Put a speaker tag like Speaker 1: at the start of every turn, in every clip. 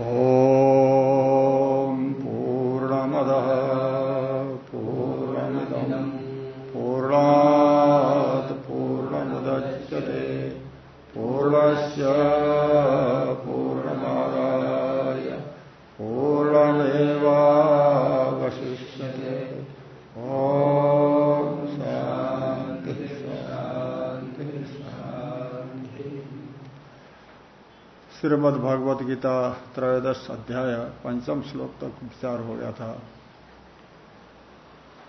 Speaker 1: ॐ श्रीमद भगवत गीता त्रयोदश अध्याय पंचम श्लोक तक विचार हो गया था,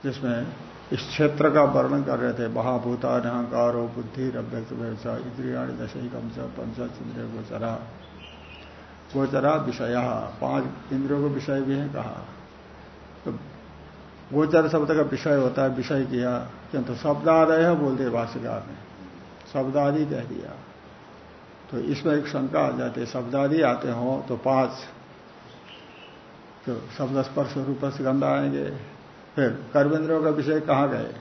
Speaker 1: जिसमें इस क्षेत्र का वर्णन कर रहे थे महाभूता अहंकारो बुद्धि अव्यक्त व्यवसा इंद्रियाणी दशकम च पंचाचंद्रिय गोचरा। गोचरा विषय, पाँच इंद्रियों को विषय भी है कहा। तो गोचर शब्द का विषय होता है, विषय किया, किंतु शब्दादय बोल दिए भाष्यकार ने। शब्दादि कह दिया। तो इसमें एक शंका आ जाती है, शब्दादि आते हो तो पाँच तो शब्द स्पर्श रूप से गंध आएँगे। फिर कर्मेंद्रियों का विषय कहाँ गए?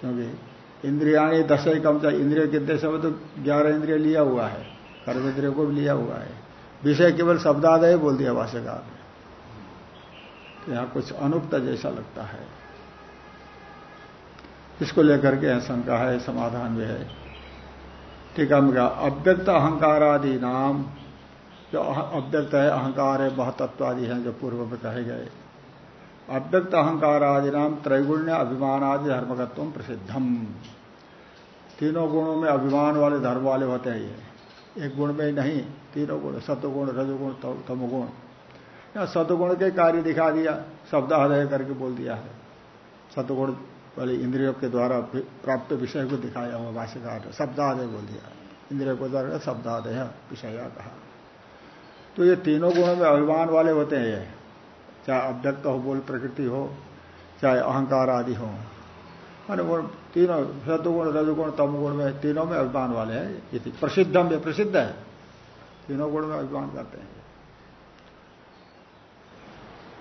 Speaker 1: क्योंकि इंद्रियाणी दस ही कम चाहे इंद्रिय कितने समय तो ग्यारह इंद्रिय लिया हुआ है, कर्मेंद्रियों को भी लिया हुआ है। विषय केवल शब्दादय बोल दिया भाष्यकार ने। तो यहाँ कुछ अनुक्त जैसा लगता है। इसको लेकर के शंका है, समाधान भी है। ठीक है कहा अव्यक्त अहंकार आदि नाम जो अव्यक्त है, अहंकार है महतत्व है, जो पूर्व में कहे गए। अव्यक्त अहंकार आदि नाम त्रैगुण्य अभिमान आदि धर्मकत्व प्रसिद्धम। तीनों गुणों में अभिमान वाले, धर्म वाले होते हैं ये। एक गुण में ही नहीं, तीनों गुण सतुगुण रजगुण तमोगुण। या सतुगुण के कार्य दिखा दिया शब्द आदय करके बोल दिया है। सतुगुण वाले इंद्रियों के द्वारा प्राप्त विषय को दिखाया हुआ भाष्यकार ने, शब्दादय बोल दिया। इंद्रियों को द्वारा शब्दादय विषय कहा। तो ये तीनों गुणों में अभिमान वाले होते हैं ये। चाहे अव्यक्त हो, बोल प्रकृति हो, चाहे अहंकार आदि हो। माने वो तीनों सतुगुण रजगुण, तमगुण में तीनों में अभिमान वाले हैं। ये प्रसिद्धम, ये प्रसिद्ध है। तीनों गुण में अभिमान करते हैं।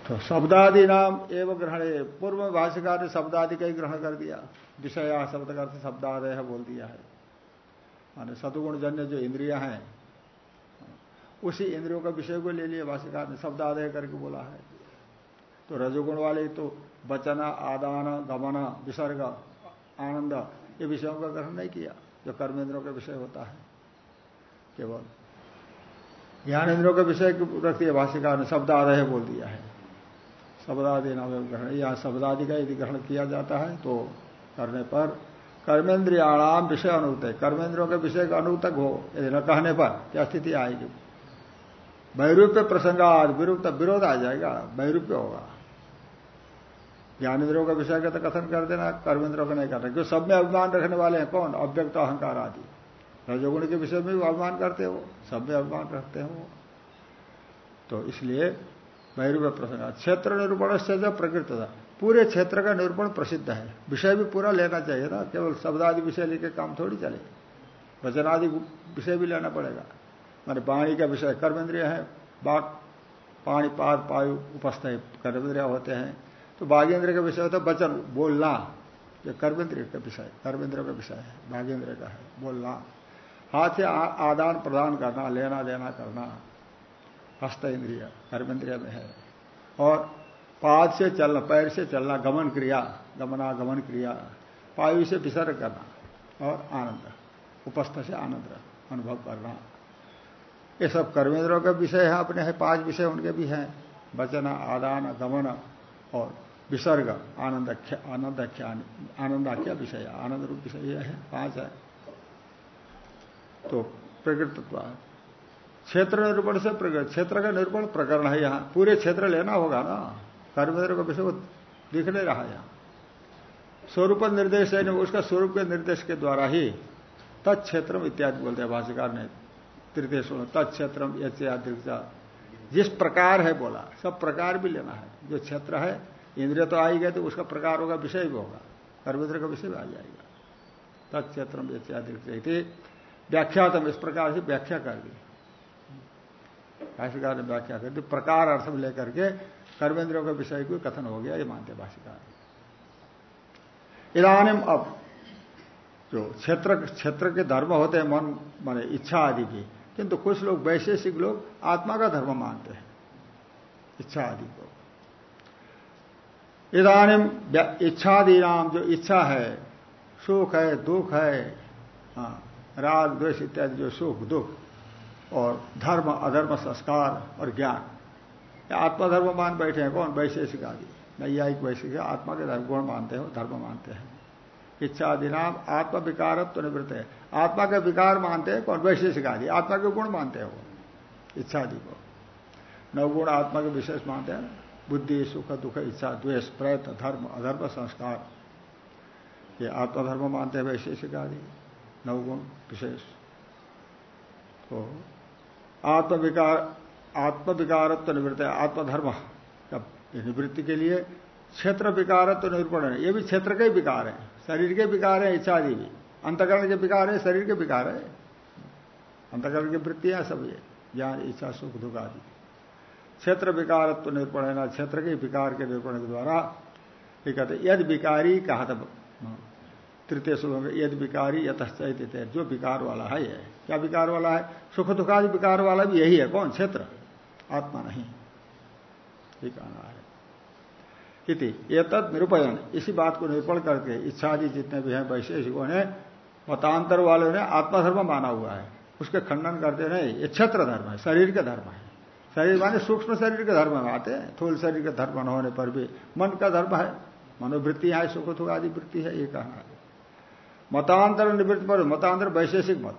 Speaker 1: तो शब्दादि नाम एवं ग्रहण पूर्व भाष्यकार ने शब्दादि का ही ग्रहण कर दिया। विषय शब्द का शब्दादय बोल दिया है। माने सतुगुण जन्य जो इंद्रिया हैं, उसी इंद्रियों का विषय को ले लिया भाष्यकार ने शब्दादय करके बोला है। तो रजोगुण वाले तो बचना आदान, गमन, विसर्ग, आनंद, ये विषयों का ग्रहण नहीं किया। जो कर्मेंद्रों का विषय होता है, केवल ज्ञान इंद्रों का विषय रख दिया। भाष्यकार ने शब्दादय बोल दिया है। शब्दादि नाम ग्रहण या शब्दादि का यदि ग्रहण किया जाता है तो करने पर कर्मेंद्रियाणाम विषय अनुत है कर्मेंद्रियों के विषय का अनुतक हो, यदि न कहने पर, क्या स्थिति आएगी? वैरूप्य प्रसंगाद विरुद्ध विरोध आ जाएगा, वैरूप्य होगा। ज्ञानेन्द्रों का विषय का तो कथन कर देना कर्मेंद्रों का नहीं करना क्यों सब में अभिमान रखने वाले हैं कौन? अव्यक्त अहंकार आदि। रजोगुण के विषय में भी अभिमान करते हो, सब में अभिमान रखते हो। तो इसलिए वैरूप्य प्रसंग क्षेत्र निरूपण से जब प्रकृत था, पूरे क्षेत्र का निरूपण प्रसिद्ध है। विषय भी पूरा लेना चाहिए ना केवल शब्दादि विषय लेके काम थोड़ी चले। वचनादि विषय भी लेना पड़ेगा। माने वाणी का विषय, कर्मेंद्रिय है बाघ पानी पाद, पायु उपस्थ कर्मेंद्रिय होते हैं। तो बाघेंद्र का विषय होता है वचन, बोलना। ये कर्मेंद्रिय का विषय कर्मेंद्र का विषय है बाघेंद्र का है, बोलना। हाथ से आदान प्रदान करना लेना देना करना। हस्त इंद्रिय कर्मेंद्रिय में है। और पाद से चलना, पैर से चलना, गमन क्रिया, गमनागमन क्रिया, पायु से विसर्ग करना और आनंद, उपस्थ से आनंद, अनुभव करना। ये सब कर्मेंद्रों का विषय है, अपने है, पाँच विषय उनके भी हैं। वचन, आदान, गमन और विसर्ग, आनंद आनंद आनंदाख्या विषय, आनंद रूप विषय है, पाँच है। तो प्रकृतत्व क्षेत्र निरूपण से क्षेत्र का निरूपण प्रकरण है यहाँ। पूरे क्षेत्र लेना होगा ना। कर्मेंद्र का विषय दिख नहीं रहा यहाँ। स्वरूप निर्देश है उसका स्वरूप के निर्देश के द्वारा ही तत्क्षेत्र इत्यादि बोलते हैं भाष्यकार ने तृतीय तत्क्षेत्र यदृक्षा जिस प्रकार है बोला, सब प्रकार भी लेना है। जो क्षेत्र है, इंद्रिय तो आई गए तो उसका प्रकार होगा, विषय भी होगा। कर्मेंद्र का विषय भी आ जाएगा। तत्क्षेत्र इत्यादि व्याख्यातम, इस प्रकार से व्याख्या कर दी। भाष्यकार ने व्याख्या कर दी। प्रकार अर्थ में लेकर के कर्मेंद्रियों के विषय को कथन हो गया ये मानते भाषिकार इधानिम अब जो क्षेत्र क्षेत्र के धर्म होते हैं मन माने इच्छा आदि भी किंतु कुछ लोग वैशेषिक लोग आत्मा का धर्म मानते हैं इच्छा आदि को। इधानी इच्छादि नाम जो इच्छा है सुख है दुख है हाँ, राग द्वेष इत्यादि जो सुख दुख और धर्म, अधर्म, संस्कार और ज्ञान। आत्मधर्म मान बैठे हैं, कौन? वैशेषिक आदि। नैयायिक वैशेषिक, आत्मा के धर्म, गुण मानते हैं, धर्म मानते हैं। इच्छा नाम आत्म विकारत्व तो निवृत्त है। आत्मा के विकार मानते हैं, कौन? वैशेषिक आदि। आत्मा के गुण मानते हैं वो, इच्छा आदि को। नवगुण आत्मा के विशेष मानते हैं। बुद्धि, सुख, दुख, इच्छा, द्वेष, प्रयत्न, धर्म, अधर्म, संस्कार। ये आत्मधर्म मानते हैं, वैशेषिक आदि। नवगुण विशेष। तो आत्मविकार, आत्मविकारत्व निवृत्त है, आत्मधर्म का निवृत्ति के लिए क्षेत्र विकारत्व निरूपण है। ये भी क्षेत्र के विकार है, शरीर के विकार है इच्छा आदि भी। अंतकरण के विकार है, शरीर के विकार है। अंतकरण की वृत्तियाँ सब ये, ज्ञान, इच्छा, सुख, दुख आदि। क्षेत्र विकारत्व निरूपण है ना, क्षेत्र के विकार के निरूपण के द्वारा ये कहते यद विकारी कहा था तृतीय श्लोक यद विकारी यतश्चित जो विकार वाला है, ये। क्या विकार वाला है? सुख दुखादि विकार वाला भी यही है। कौन? क्षेत्र। आत्मा नहीं। कहना है। इति। ये तद निरूपयन। इसी बात को निरूपण करके इच्छादि जितने भी हैं, वैशेषिकों ने, मतांतर वालों ने आत्मधर्म माना हुआ है। उसके खंडन करते नहीं ये क्षेत्र धर्म है। शरीर के धर्म है। शरीर माने सूक्ष्म शरीर के धर्म में आते हैं। थूल शरीर के धर्म न होने पर भी मन का धर्म है। मनोवृत्ति है, सुख दुख आदि वृत्ति है, ये कहना है। मतांतर निवृत्ति पर मतांतर वैशेषिक मत।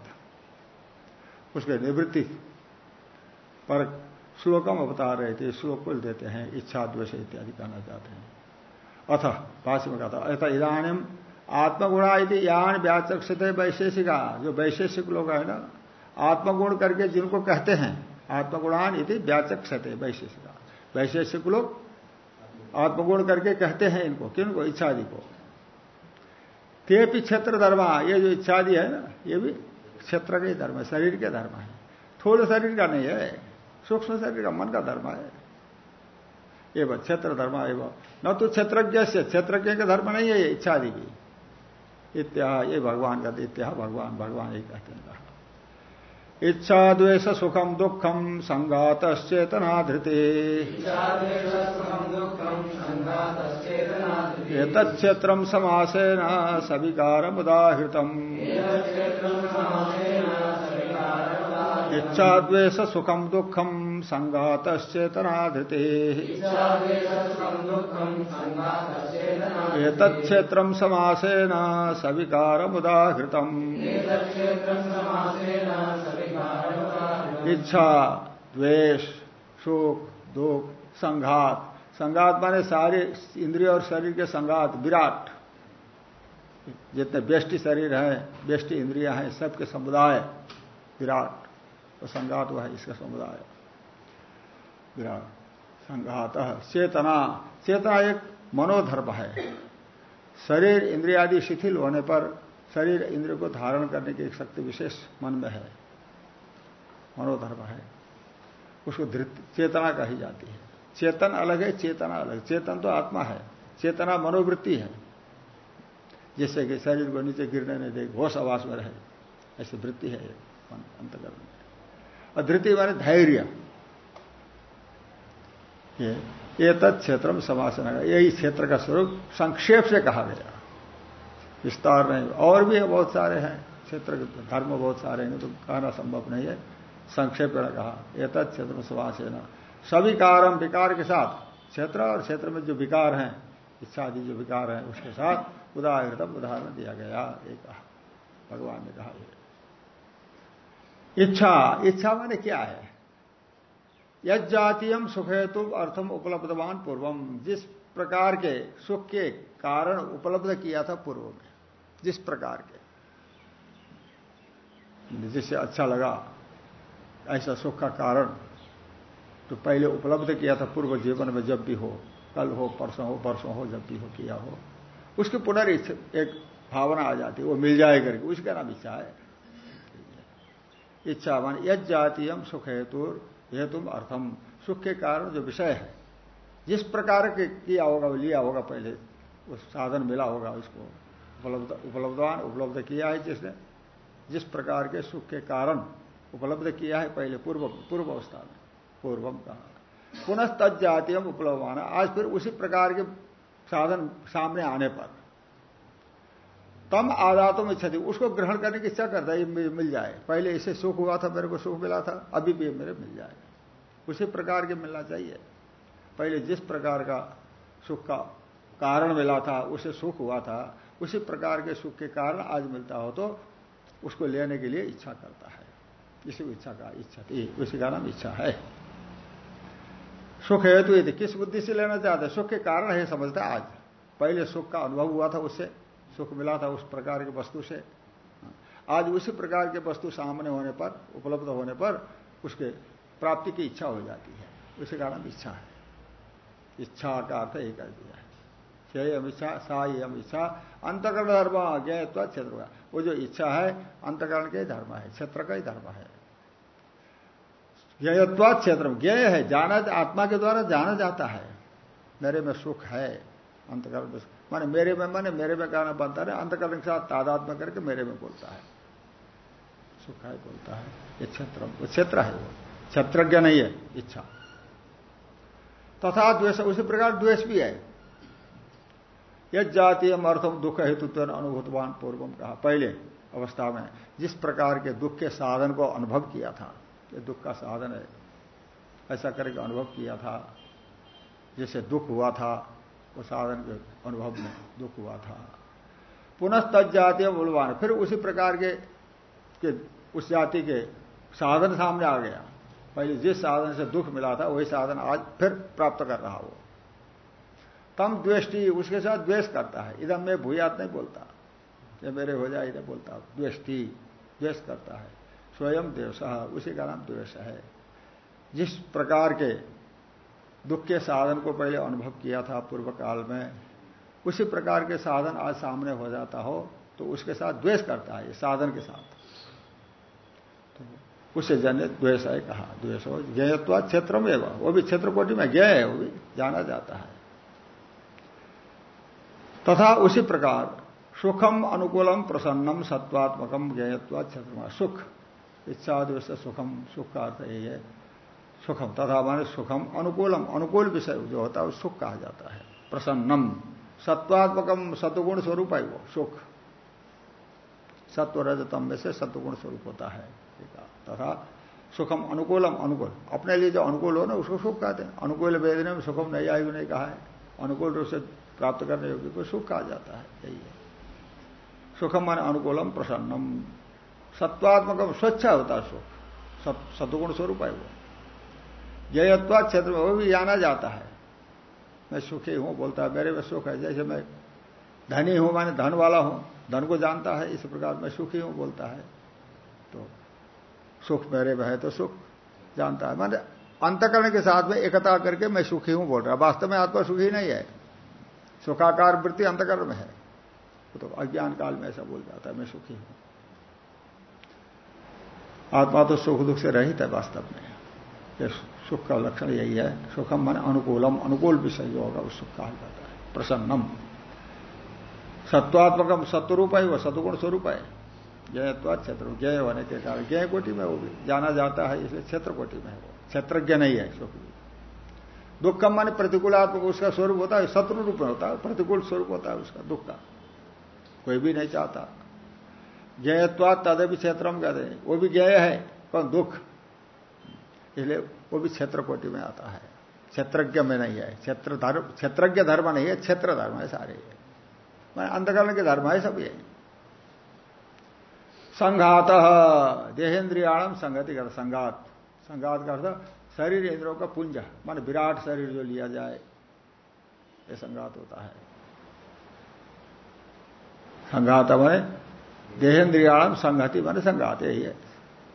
Speaker 1: उसके निवृत्ति। पर श्लोकम अवतार रहे थे श्लोक को देते हैं, इच्छा, द्वेष इत्यादि कहना चाहते हैं। अथ, भाष्य में कहता अथ इधानी आत्मगुणा यदि यान व्याचक्षते वैशेषिका। जो वैशेषिक लोग है ना, आत्मगुण करके जिनको कहते हैं, आत्मगुणान यदि व्याचक्षते वैशेषिका। वैशेषिक लोग आत्मगुण करके कहते हैं इनको, किनको? इच्छादि को। ते क्षेत्र धर्मा, ये जो इच्छादि है ना, ये भी क्षेत्र के धर्म है, शरीर के धर्म है। थोड़े शरीर का नहीं है, सूक्ष्म शरीर का मन का धर्म है। एवं क्षेत्र धर्म, एवं न तो क्षेत्रज्ञ से, क्षेत्रज्ञ का धर्म नहीं है इच्छा भी इत्या, ये भगवान का इत्या, भगवान भगवान यही कहते हैं इच्छा द्वेष सुखम दुखम संगात चेतना धृति क्षेत्र समासेन सविकार उदाहृतम इच्छा द्वेष सुखम दुखम संगात चेतना धृति क्षेत्र समासेन उदाहृतम इच्छा, द्वेष सुख दुख, संघात। संघात माने सारे इंद्रिय और शरीर के संघात, विराट। जितने बेष्टि शरीर है बेष्टि इंद्रिया हैं, सबके समुदाय, विराट। तो संघात वह इसका समुदाय। संघात चेतना। चेतना एक मनोधर्म है। शरीर इंद्रियादि शिथिल होने पर शरीर इंद्रिय को धारण करने की एक शक्ति विशेष मन में है। मनोधर्म है। उसको चेतना कही जाती है। चेतन अलग है, चेतना अलग। चेतन तो आत्मा है। चेतना मनोवृत्ति है। जिससे कि शरीर को नीचे गिरने नहीं दे घोष आवास में रहे, ऐसी वृत्ति है अंतकरण में। और धृति माने धैर्य। ये तत् क्षेत्र समासन है। यही क्षेत्र का स्वरूप संक्षेप से कहा गया। विस्तार नहीं, और भी बहुत सारे हैं। क्षेत्र धर्म बहुत सारे हैं तो कहना संभव नहीं है। संक्षेप में कहा, ये तत् क्षेत्र समासन। सभी कारम विकार के साथ, क्षेत्र और क्षेत्र में जो विकार हैं इच्छा आदि जो विकार हैं, उसके साथ उदाहरण उदाहरण दिया गया एक भगवान ने कहा इच्छा इच्छा माने क्या है? यजातीयम सुख हेतु अर्थम उपलब्धवान पूर्वम। जिस प्रकार के सुख के कारण उपलब्ध किया था पूर्व में जिस प्रकार के। जिससे अच्छा लगा, ऐसा सुख का कारण तो पहले उपलब्ध किया था पूर्व जीवन में जब भी हो, कल हो, परसों हो परसों हो, जब भी हो, किया हो, उसकी पुनर् एक भावना आ जाती है, वो मिल जाए करके, उसका नाम इच्छा है। इच्छा मान यज सुख हेतु हेतु अर्थम सुख के कारण जो विषय है, जिस प्रकार के किया होगा, लिया होगा पहले, उस साधन मिला होगा उसको उपलब्ध, उपलब्धवान, उपलब्ध किया है जिसने, जिस प्रकार के सुख के कारण उपलब्ध किया है पहले, पूर्व पूर्व अवस्था में, पूर्वम कहा। पुनः तज जातीय उपलब्ध आना आज फिर उसी प्रकार के साधन सामने आने पर तम आदातों में क्षति उसको ग्रहण करने की इच्छा करता है, ये मिल जाए। पहले इसे सुख हुआ था, मेरे को सुख मिला था, अभी भी मेरे मिल जाए। उसी प्रकार के मिलना चाहिए। पहले जिस प्रकार का सुख का कारण मिला था, उसे सुख हुआ था, उसी प्रकार के सुख के कारण आज मिलता हो तो उसको लेने के लिए इच्छा करता है। इसी इच्छा का इच्छा थी उसी का नाम इच्छा है। सुख हेतु यदि किस बुद्धि से लेना चाहते सुख के कारण है, समझता आज। पहले सुख का अनुभव हुआ था उससे। सुख मिला था उस प्रकार की वस्तु से। आज उसी प्रकार के वस्तु सामने होने पर, उपलब्ध होने पर, उसके प्राप्ति की इच्छा हो जाती है। उसी कारण इच्छा है। इच्छा का अर्थ एक कर दिया है। हम इच्छा सा हम इच्छा, अंतकरण धर्म ज्ञत्व क्षेत्र। का वो जो इच्छा है, अंतकरण के धर्म है, क्षेत्र का ही धर्म है। ज्ञत्वा क्षेत्र। ज्ञ है, जाना, आत्मा के द्वारा जाना जाता है। मेरे में सुख है, अंतकरण माने मेरे में, माने मेरे में कहना बनता है अंतकरण के साथ तादाद में करके मेरे में बोलता है। सुख है बोलता है। ये क्षेत्र क्षेत्र है वो। क्षेत्रज्ञ नहीं है, इच्छा। तथा द्वेष, उसी प्रकार द्वेष भी है। यह जातीय अर्थम दुख हेतुत्व अनुभूतवान पूर्वम कहा। पहले अवस्था में जिस प्रकार के दुख के साधन को अनुभव किया था, ये दुख का साधन है। ऐसा करके अनुभव किया था। जैसे दुख हुआ था वो साधन के अनुभव में दुख हुआ था। पुनः तज मूलवान। फिर उसी प्रकार के, के उस जाति के साधन सामने आ गया। पहले जिस साधन से दुख मिला था वही साधन आज फिर प्राप्त कर रहा वो। तम द्वेष्टि उसके साथ द्वेष करता है। इधम में भूयात नहीं बोलता। ये मेरे हो जाए इधर बोलता। द्वेष्टि द्वेष करता है। स्वयं द्वेष उसी का नाम द्वेष है। जिस प्रकार के दुख के साधन को पहले अनुभव किया था पूर्व काल में, उसी प्रकार के साधन आज सामने हो जाता हो तो उसके साथ द्वेष करता है, ये साधन के साथ। तो उससे जन्य द्वेष है कहा, द्वेष हो ज्ञत्वा क्षेत्र में वो भी क्षेत्र कोटि में ज्ञ है, वो भी जाना जाता है। तथा उसी प्रकार सुखम अनुकूलम प्रसन्नम सत्वात्मकम ज्ञत्वा क्षेत्र सुख इच्छा द्वेष सुखम, सुख का अर्थ यही है। सुखम, तथा माने सुखम अनुकूलम, अनुकूल विषय जो होता है वो सुख कहा जाता है। प्रसन्नम, सत्वात्मकम सत्वगुण स्वरूप है वो, सुख। सत्व रजतम में से सत्वगुण स्वरूप होता है। तथा सुखम अनुकूलम, अनुकूल। अपने लिए जो अनुकूल हो ना, उसको सुख कहते हैं। अनुकूल वेदने में सुखम नहीं आयु नहीं कहा है। अनुकूल रूप से प्राप्त करने योग्य को सुख कहा जाता है। यही है। सुखम मान अनुकूलम, प्रसन्नम। सत्वात्मकम, स्वच्छ होता है सुख। सत्वगुण स्वरूप है वो। जयत्वा क्षेत्र में वो भी जाना जाता है। मैं सुखी हूँ, बोलता है मेरे में सुख है। जैसे मैं धनी हूँ, माने धन वाला हूँ, धन को जानता है, इस प्रकार मैं सुखी हूँ, बोलता है। तो सुख मेरे में है तो सुख जानता है। माने अंतकरण के साथ में एकता करके मैं सुखी हूँ, बोल रहा वास्तव में आत्मा सुखी नहीं है। सुखाकार वृत्ति अंतकरण में है। तो अज्ञान काल में ऐसा बोल जाता है, मैं सुखी हूँ। आत्मा तो सुख दुख से रहित है वास्तव में। सुख का लक्षण यही है। सुखम मन अनुकूलम, अनुकूल विषय जो होगा उस सुख कहा जाता है। प्रसन्नम। सत्वात्मकम सत्वरूप है वह सतुगुण स्वरूप है। जयत्वा क्षेत्र, जय होने के कारण जय कोटि में वो भी जाना जाता है, इसलिए क्षेत्र कोटि में है वो क्षेत्रज्ञ नहीं है सुख दुखम मान प्रतिकूलात्मक, उसका स्वरूप होता है शत्रु रूप में होता है, प्रतिकूल स्वरूप होता है उसका, दुख का। कोई भी नहीं चाहता। जयत्वा तदपि क्षेत्रम कहते हैं। वो भी जय है कौन दुख इसलिए वो भी क्षेत्र कोटि में आता है। क्षेत्रज्ञ में नहीं है। क्षेत्र धर्म, क्षेत्रज्ञ धर्म नहीं है, क्षेत्र धर्म है सारे। मैं अंधकरण के धर्म है सब ये। संघात देहेन्द्रियाणम संगति कर, संघात। संघात का अर्थ शरीर इंद्रों का पुंज, मान विराट शरीर जो लिया जाए, ये संघात होता है। संघात में देहेन्द्रियाणम संघति मान संघात यही है।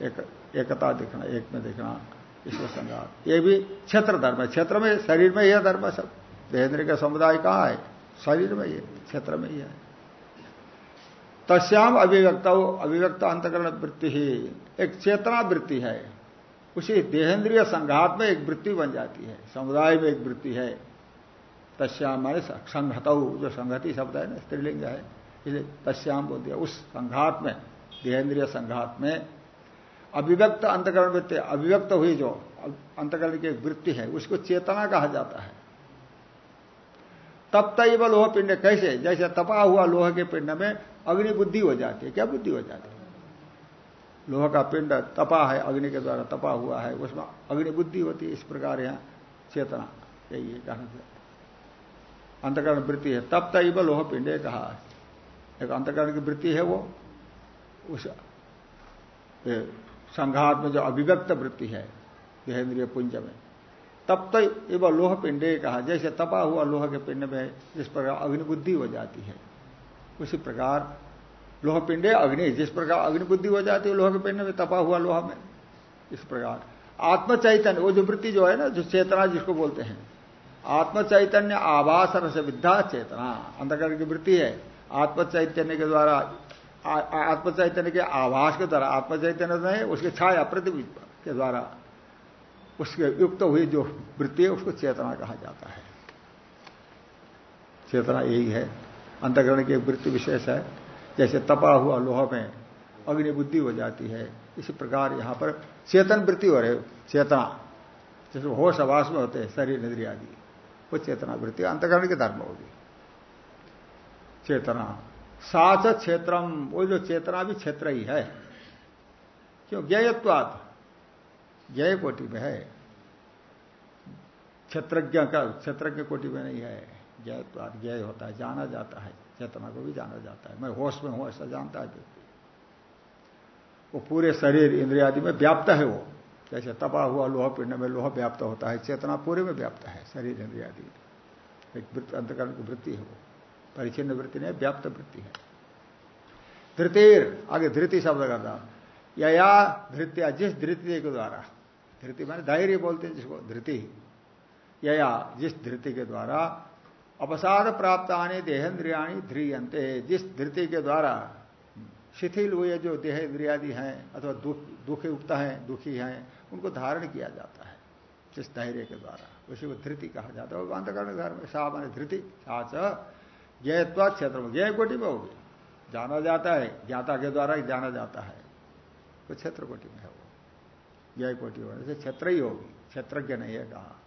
Speaker 1: एक, एकता दिखना, एक में दिखना। इसमें संघात ये भी क्षेत्र धर्म है। क्षेत्र में, शरीर में यह धर्म है सब। देहेंद्र का समुदाय कहाँ है? शरीर में ये, क्षेत्र में ही है। तस्याम अभिव्यक्त अभिव्यक्त अंतकरण वृत्ति ही। एक चेतना वृत्ति है। उसी देहेंद्रिय संघात में एक वृत्ति बन जाती है। समुदाय में एक वृत्ति है। तस्याम माने संघत, जो संघति शब्द है ना, स्त्रीलिंग है। इसलिए तस्याम बोल दिया उस संघात में, देहेंद्रिय संघात में अभिव्यक्त अंतकरण वृत्ति, अभिव्यक्त हुई जो अंतकरण की वृत्ति है, उसको चेतना कहा जाता है। तब तय लोह पिंड, कैसे? जैसे तपा हुआ लोह के पिंड में अग्नि बुद्धि हो जाती है। क्या बुद्धि हो जाती है? लोह का पिंड तपा है, अग्नि के द्वारा तपा हुआ है, उसमें अग्नि बुद्धि होती है, इस प्रकार यहाँ चेतना, यही है कहना अंतकरण वृत्ति है तब तय लोह पिंड कहा। एक अंतकरण की वृत्ति है वो, उस संघात में जो अभिव्यक्त वृत्ति है देहेंद्रिय पुंज में, तब तो एवं लोह पिंडे कहा, जैसे तपा हुआ लोह के पिंड में जिस प्रकार अग्निबुद्धि हो जाती है, उसी प्रकार लोह पिंडे अग्नि, जिस प्रकार अग्निबुद्धि हो जाती है लोह के पिंड में, तपा हुआ लोहा में, इस प्रकार। आत्म चैतन्य वो जो वृत्ति जो है ना, जो चेतना जिसको बोलते हैं आत्म चैतन्य आवास रस विद्या चेतना अंधकरण की वृत्ति है आत्म चैतन्य के द्वारा आत्म चैतन्य के आवास के द्वारा आत्मचैतन्य नहीं, उसके छाया प्रतिबिंब के द्वारा उसके युक्त हुई जो वृत्ति है, उसको चेतना कहा जाता है। चेतना यही है। अंतकरण की वृत्ति विशेष है। जैसे तपा हुआ लोह में अग्नि बुद्धि हो जाती है, इसी प्रकार यहाँ पर चेतन वृत्ति हो रहे चेतना। जैसे होश आवास में होते हैं, शरीर निद्री आदि, वो चेतना वृत्ति, अंतकरण के धर्म होगी। चेतना साच क्षेत्रम, वो जो चेतना भी क्षेत्र ही है। क्यों? ज्ञेयत्वात। ज्ञ कोटि में है। क्षेत्रज्ञ का, क्षेत्रज्ञ कोटि में नहीं है। ज्ञत्वाद ज्ञ होता है, जाना जाता है। चेतना को भी जाना जाता है। मैं होश में हूँ, ऐसा जानता है व्यक्ति। वो पूरे शरीर, इंद्रिया आदि में व्याप्त है वो। जैसे तपा हुआ, लोहा पिंड में लोहा व्याप्त होता है। चेतना पूरे में व्याप्त है, शरीर, इंद्रिया आदि एक अंतकरण की वृत्ति है वो। परिचिन्न वृत्ति नहीं, व्याप्त वृत्ति है। धृतिर, आगे धृति शब्द करता या धृत्या, जिस धृति के द्वारा। धृति माने धैर्य बोलते हैं जिसको, धृति। या जिस धृति के द्वारा अवसाद प्राप्त आने देहेन्द्रियाणी ध्रियंते जिस धृति के द्वारा शिथिल हुए जो देह इंद्रियादि हैं, अथवा दुख दुख युक्त हैं, दुखी हैं, उनको धारण किया जाता है। जिस धैर्य के द्वारा, उसी को धृति कहा जाता है। अंतकरण धर्म, सा मान धृति साच ज्ञत्वा क्षेत्र में ज्ञ कोटि में होगी जाना जाता है, ज्ञाता के द्वारा ही जाना जाता है। वो क्षेत्र कोटि में है वो। ज्ञ कोटि होने से क्षेत्र ही होगी, क्षेत्रज्ञ नहीं है कहा।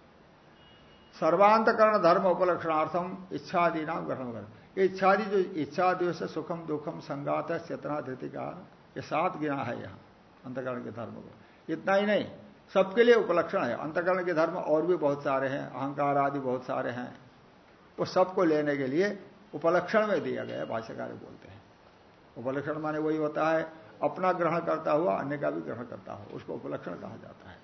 Speaker 1: सर्वांतकरण धर्म उपलक्षणार्थम इच्छादि नाम ग्रहण कर। इच्छादि जो इच्छादि से सुखम दुखम संगात चेतना धृति का, ये सात गिना है यहाँ, अंतकरण के धर्म को। इतना ही नहीं, सबके लिए उपलक्षण है। अंतकरण के धर्म और भी बहुत सारे हैं, अहंकार आदि बहुत सारे हैं। वो सबको लेने के लिए उपलक्षण में दिया गया भाष्यकार बोलते हैं। उपलक्षण माने वही होता है, अपना ग्रहण करता हुआ अन्य का भी ग्रहण करता हो, उसको उपलक्षण कहा जाता है।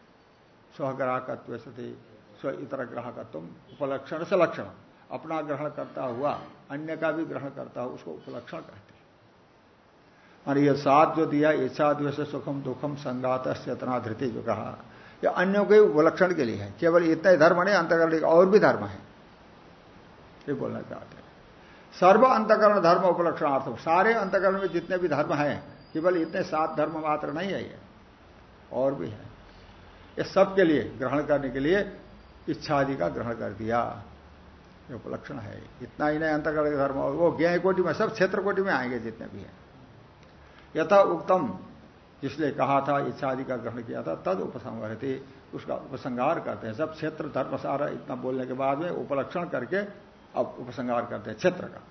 Speaker 1: स्वग्राहकत्व सती, स्व इतर ग्राहकत्व, उपलक्षण से लक्षण। अपना ग्रहण करता हुआ अन्य का भी ग्रहण करता हो, उसको उपलक्षण कहते हैं। और ये सात जो दिया इच्छा द्वेष सुखम, दुखम, संगात, चेतना, धृति जो कहा यह अन्यों के उपलक्षण के लिए है। केवल इतना धर्म नहीं अंतकरण और भी धर्म है। ये बोलना चाहते हैं। सर्व अंतकरण धर्म उपलक्षणार्थ सारे अंतकरण में जितने भी धर्म हैं, केवल इतने सात धर्म मात्र नहीं है ये। और भी है। ये सबके लिए ग्रहण करने के लिए इच्छा आदि का ग्रहण कर दिया। ये उपलक्षण है। इतना ही नहीं अंतकरण के धर्म। वो ज्ञ कोटि में, सब क्षेत्र कोटि में आएँगे जितने भी हैं। यथा उत्तम जिसने कहा था, इच्छा आदि का ग्रहण किया था, तद उपसंहार उसका उपसंहार करते हैं। सब क्षेत्र, धर्म सारा इतना बोलने के बाद में उपलक्षण करके अब उपसंहार करते हैं, क्षेत्र का।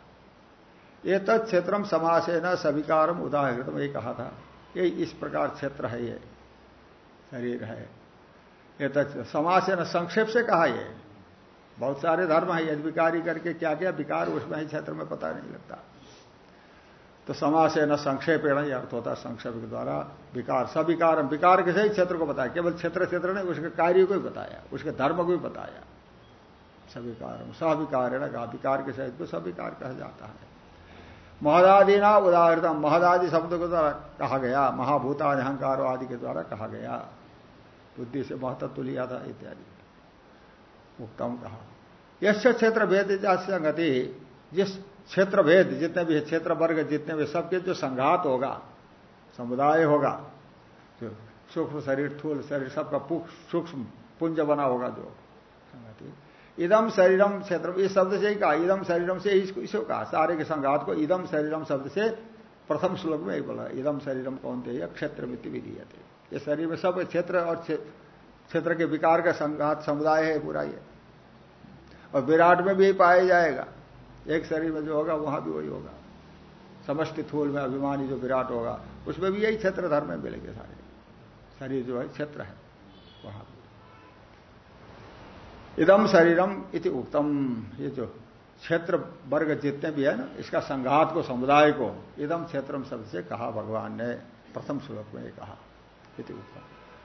Speaker 1: ये तत् क्षेत्रम समास है न सविकारम उदाहरण ये कहा था ये इस प्रकार क्षेत्र है ये, शरीर है। ये तो समाज से न संक्षेप से कहा ये। बहुत सारे धर्म है, यदि विकारी करके क्या क्या विकार उसमें ही, क्षेत्र में पता नहीं लगता। तो समाज से न संक्षेप ही अर्थ होता है संक्षेप के द्वारा, विकार सविकार विकार के सही क्षेत्र को बताया। केवल क्षेत्र क्षेत्र ने उसके कार्य को भी बताया, उसके धर्म को भी बताया। सविकार। सविकार विकार के सहित को सविकार कहा जाता है। महदादि ना उदाहरण, महदादि शब्द के द्वारा कहा गया महाभूता अहंकार आदि के द्वारा कहा गया। बुद्धि से महत्व लिया था, इत्यादि। उत्तम कहा। यश क्षेत्र भेद गति, जिस क्षेत्र भेद जितने भी क्षेत्र वर्ग जितने भी सबके जो संघात होगा, समुदाय होगा, जो सूक्ष्म शरीर थूल शरीर, सबका सूक्ष्म पुंज बना होगा जो, संगति। इदम शरीरम क्षेत्र इस शब्द से ही कहा, इदम शरीरम से इसको कहा। सारे के संघात को इदम शरीरम शब्द से प्रथम श्लोक में ही बोला इदम शरीरम कौन थे? क्षेत्र मित्ति भी दिए थे ये शरीर में सब क्षेत्र और क्षेत्र के विकार का संघात समुदाय है पूरा ये। और विराट में भी पाया जाएगा। एक शरीर में जो होगा, वहाँ भी वही होगा। समष्टि थूल में अभिमानी जो विराट होगा, उसमें भी यही क्षेत्र धर्म में मिलेंगे सारे। शरीर जो है, क्षेत्र है, वहाँ इदम शरीरम इति उत्तम ये जो क्षेत्र वर्ग जितने भी है ना, इसका संघात को, समुदाय को इदम क्षेत्रम शब्द से कहा भगवान ने, प्रथम श्लोक में कहा, इति उत्तम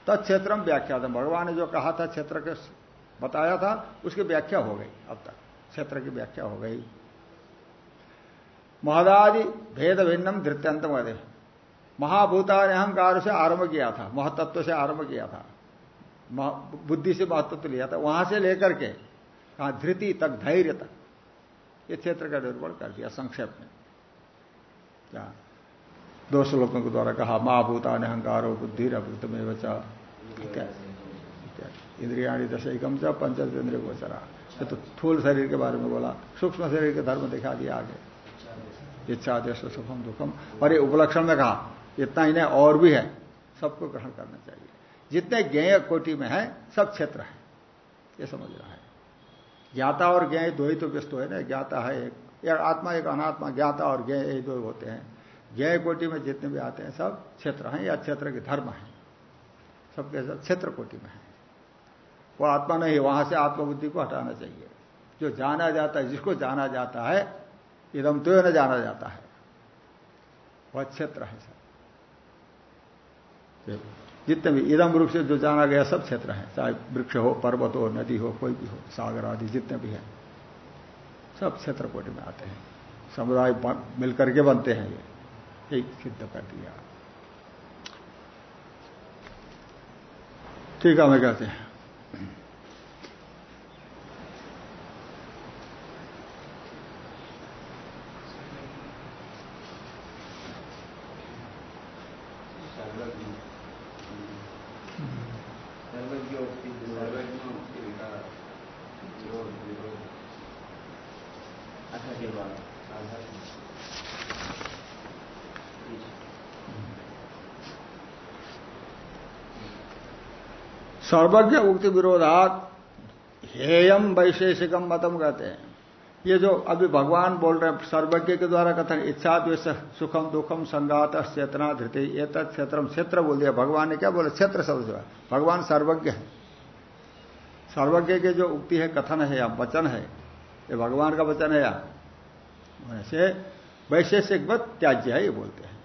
Speaker 1: तत्क्षेत्रम व्याख्या भगवान ने जो कहा था, क्षेत्र के बताया था, उसकी व्याख्या हो गई अब तक। क्षेत्र की व्याख्या हो गई। महदादि भेद भिन्नम धृत्यंतम महाभूता ने अहंकार से आरंभ किया था, महतत्व से आरंभ किया था। बुद्धि से महत्व लिया था, वहाँ से लेकर के कहा, धृति तक, धैर्य तक, ये क्षेत्र का निर्वण कर दिया, संक्षेप में। क्या? दो श्लोकों के द्वारा कहा ने अहंकारो बुद्धि रवृत में बचा इंद्रियाणी दशकम च पंचद इंद्रिय गोचरा ये तो थूल शरीर के बारे में बोला, सूक्ष्म शरीर के धर्म दिखा दिया आगे। इच्छा, देश, सुखम, दुखम। और ये उपलक्षण में कहा, इतना ही नहीं, और भी है, सबको ग्रहण करना चाहिए। जितने ज्ञेय कोटि में है, सब क्षेत्र है। ये समझ रहा है। ज्ञाता और ज्ञेय दो ही तो व्यस्त है ना। ज्ञाता है एक। एक आत्मा एक अनात्मा, ज्ञाता और ज्ञेय यही दो होते हैं। ज्ञेय कोटि में जितने भी आते हैं, सब क्षेत्र हैं या क्षेत्र के धर्म है। सबके सब क्षेत्र कोटि में है। वो आत्मा नहीं, वहाँ से आत्मबुद्धि को हटाना चाहिए। जो जाना जाता है, जिसको जाना जाता है, इदम तो न जाना जाता है। वह क्षेत्र है सब। जितने भी इदम रूप से जो जाना गया, सब क्षेत्र है। चाहे वृक्ष हो, पर्वत हो, नदी हो, कोई भी हो, सागर आदि जितने भी हैं, सब क्षेत्र कोटि में आते हैं। समुदाय मिलकर के बनते हैं ये। एक सिद्ध कर दिया। ठीक है मैं कहते हैं। सर्वज्ञ उक्ति विरोधात हेयम वैशेषिकम मतम कहते हैं। ये जो अभी भगवान बोल रहे हैं, सर्वज्ञ के द्वारा कथन इच्छा द्वेष सुखम दुखम संगात, चेतना, धृति, ये क्षेत्र क्षेत्र बोल दिया। भगवान ने क्या बोला? क्षेत्र शब्द भगवान सर्वज्ञ है। सर्वज्ञ के जो उक्ति है, कथन है या वचन है, ये भगवान का वचन है या? से वैशेषिक त्याज्य है, ये बोलते हैं।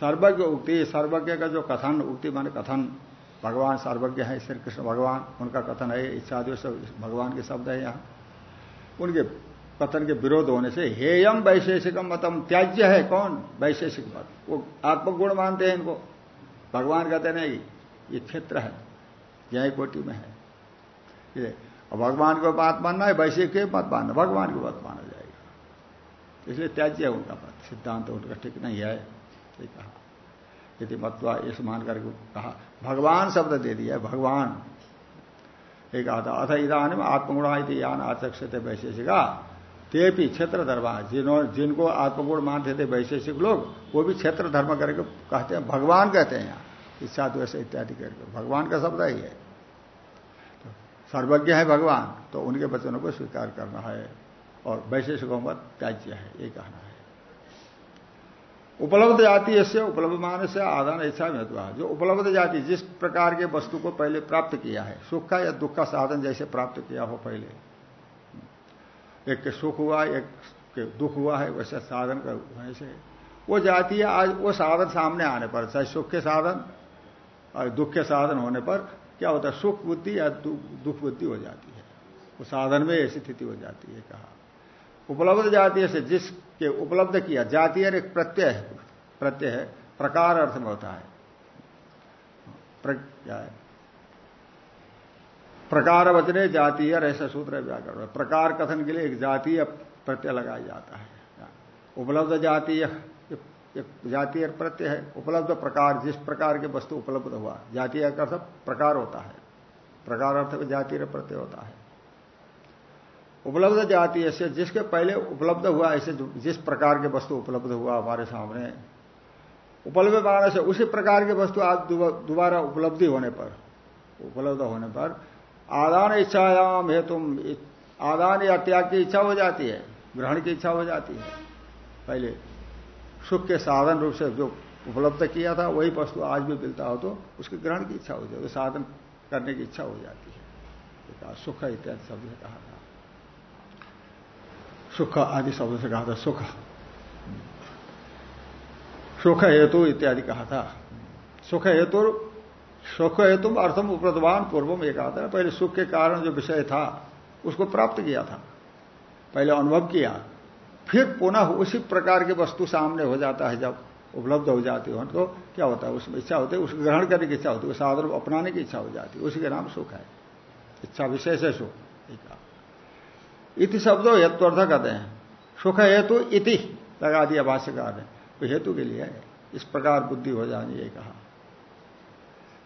Speaker 1: सर्वज्ञ उक्ति, सर्वज्ञ का जो कथन, उक्ति माने कथन भगवान सर्वज्ञ है, श्री कृष्ण भगवान, उनका कथन है इच्छा जो भगवान के शब्द है यहाँ। उनके कथन के विरोध होने से हेयम वैशेषिकम मतम त्याज्य है कौन? वैशेषिक मत। वो आत्मगुण मानते हैं इनको। भगवान कहते नहीं, ये क्षेत्र है जय कोटि में है। ये भगवान को बात मानना है वैश्विक के मत मानना, भगवान की बात माना जाएगा। इसलिए त्याज्य है उनका मत, सिद्धांत उनका ठीक नहीं है, ये कहा। यदि मत्वा इस मान करके कहा, भगवान शब्द दे दिया भगवान। एक आता अथ इधान आत्मगुणा यदि यान आचक्षते वैशेषिका। ते भी क्षेत्र धर्म जिन्हों जिनको आत्मगुण मानते थे वैशेषिक लोग, वो भी क्षेत्र धर्म करके कहते हैं, भगवान कहते हैं यहाँ। इच्छा द्वेष इत्यादि करके। भगवान का शब्द ही है। तो सर्वज्ञ है भगवान तो उनके वचनों को स्वीकार करना है। और वैशेषिकों पर त्याज्य है, ये कहना है। उपलब्ध जाति ऐसे, उपलब्ध मान से आदान ऐसा में जो उपलब्ध जाति, जिस प्रकार के वस्तु को पहले प्राप्त किया है, सुख का या दुख का साधन जैसे प्राप्त किया हो पहले। एक के सुख हुआ, एक के दुख हुआ है, वैसे साधन का वैसे। वो जाति आज, वो साधन सामने आने पर, चाहे सुख के साधन और दुख के साधन होने पर, क्या होता है? सुख बुद्धि या दुख बुद्धि हो जाती है। वो साधन में ऐसी स्थिति हो जाती है, कहा। उपलब्ध जातीय से जिसके उपलब्ध किया जातीय एक प्रत्यय प्रत्यय है, प्रकार अर्थ में होता है। है। प्रकार वचने जातीय ऐसा सूत्र व्याकरण प्रकार कथन के लिए एक जातीय प्रत्यय लगाया जाता है। उपलब्ध जातीय जातीय प्रत्यय है। उपलब्ध प्रकार, जिस प्रकार के वस्तु उपलब्ध हुआ, जातीय का अर्थ प्रकार होता है। प्रकार अर्थ में जातीय प्रत्यय होता है। उपलब्ध जाति ऐसे, जिसके पहले उपलब्ध हुआ, ऐसे जिस प्रकार के वस्तु उपलब्ध हुआ हमारे सामने, उपलब्ध बनाने से उसी प्रकार की वस्तु आज दोबारा उपलब्धि होने पर, उपलब्ध होने पर, आदान इच्छायाम है तुम आदान या त्याग की इच्छा हो जाती है, ग्रहण की इच्छा हो जाती है। पहले सुख के साधन रूप से जो उपलब्ध किया था, वही वस्तु आज भी मिलता हो तो उसके ग्रहण की इच्छा हो जाती है, साधन करने की इच्छा हो जाती है। सुख इत्यादि शब्द कहा था। सुख आदि शब्द से कहा था, सुख। सुख हेतु इत्यादि कहा था। सुख हेतु सुख हेतु अर्थम उपलब्धवान पूर्वम एक आता है। पहले सुख के कारण जो विषय था, उसको प्राप्त किया था। पहले अनुभव किया, फिर पुनः उसी प्रकार की वस्तु सामने हो जाता है, जब उपलब्ध हो जाती हो तो क्या होता है, उसमें इच्छा होती है, उसको ग्रहण करने की इच्छा होती है, उस साधन अपनाने की इच्छा हो जाती है, उसी के नाम सुख है। इच्छा विशेष है सुख इति शब्दों हेत्वर्थ कहते हैं सुख हेतु इति लगा दिया भाष्यकार ने। तो हेतु के लिए इस प्रकार बुद्धि हो जानी ये कहा।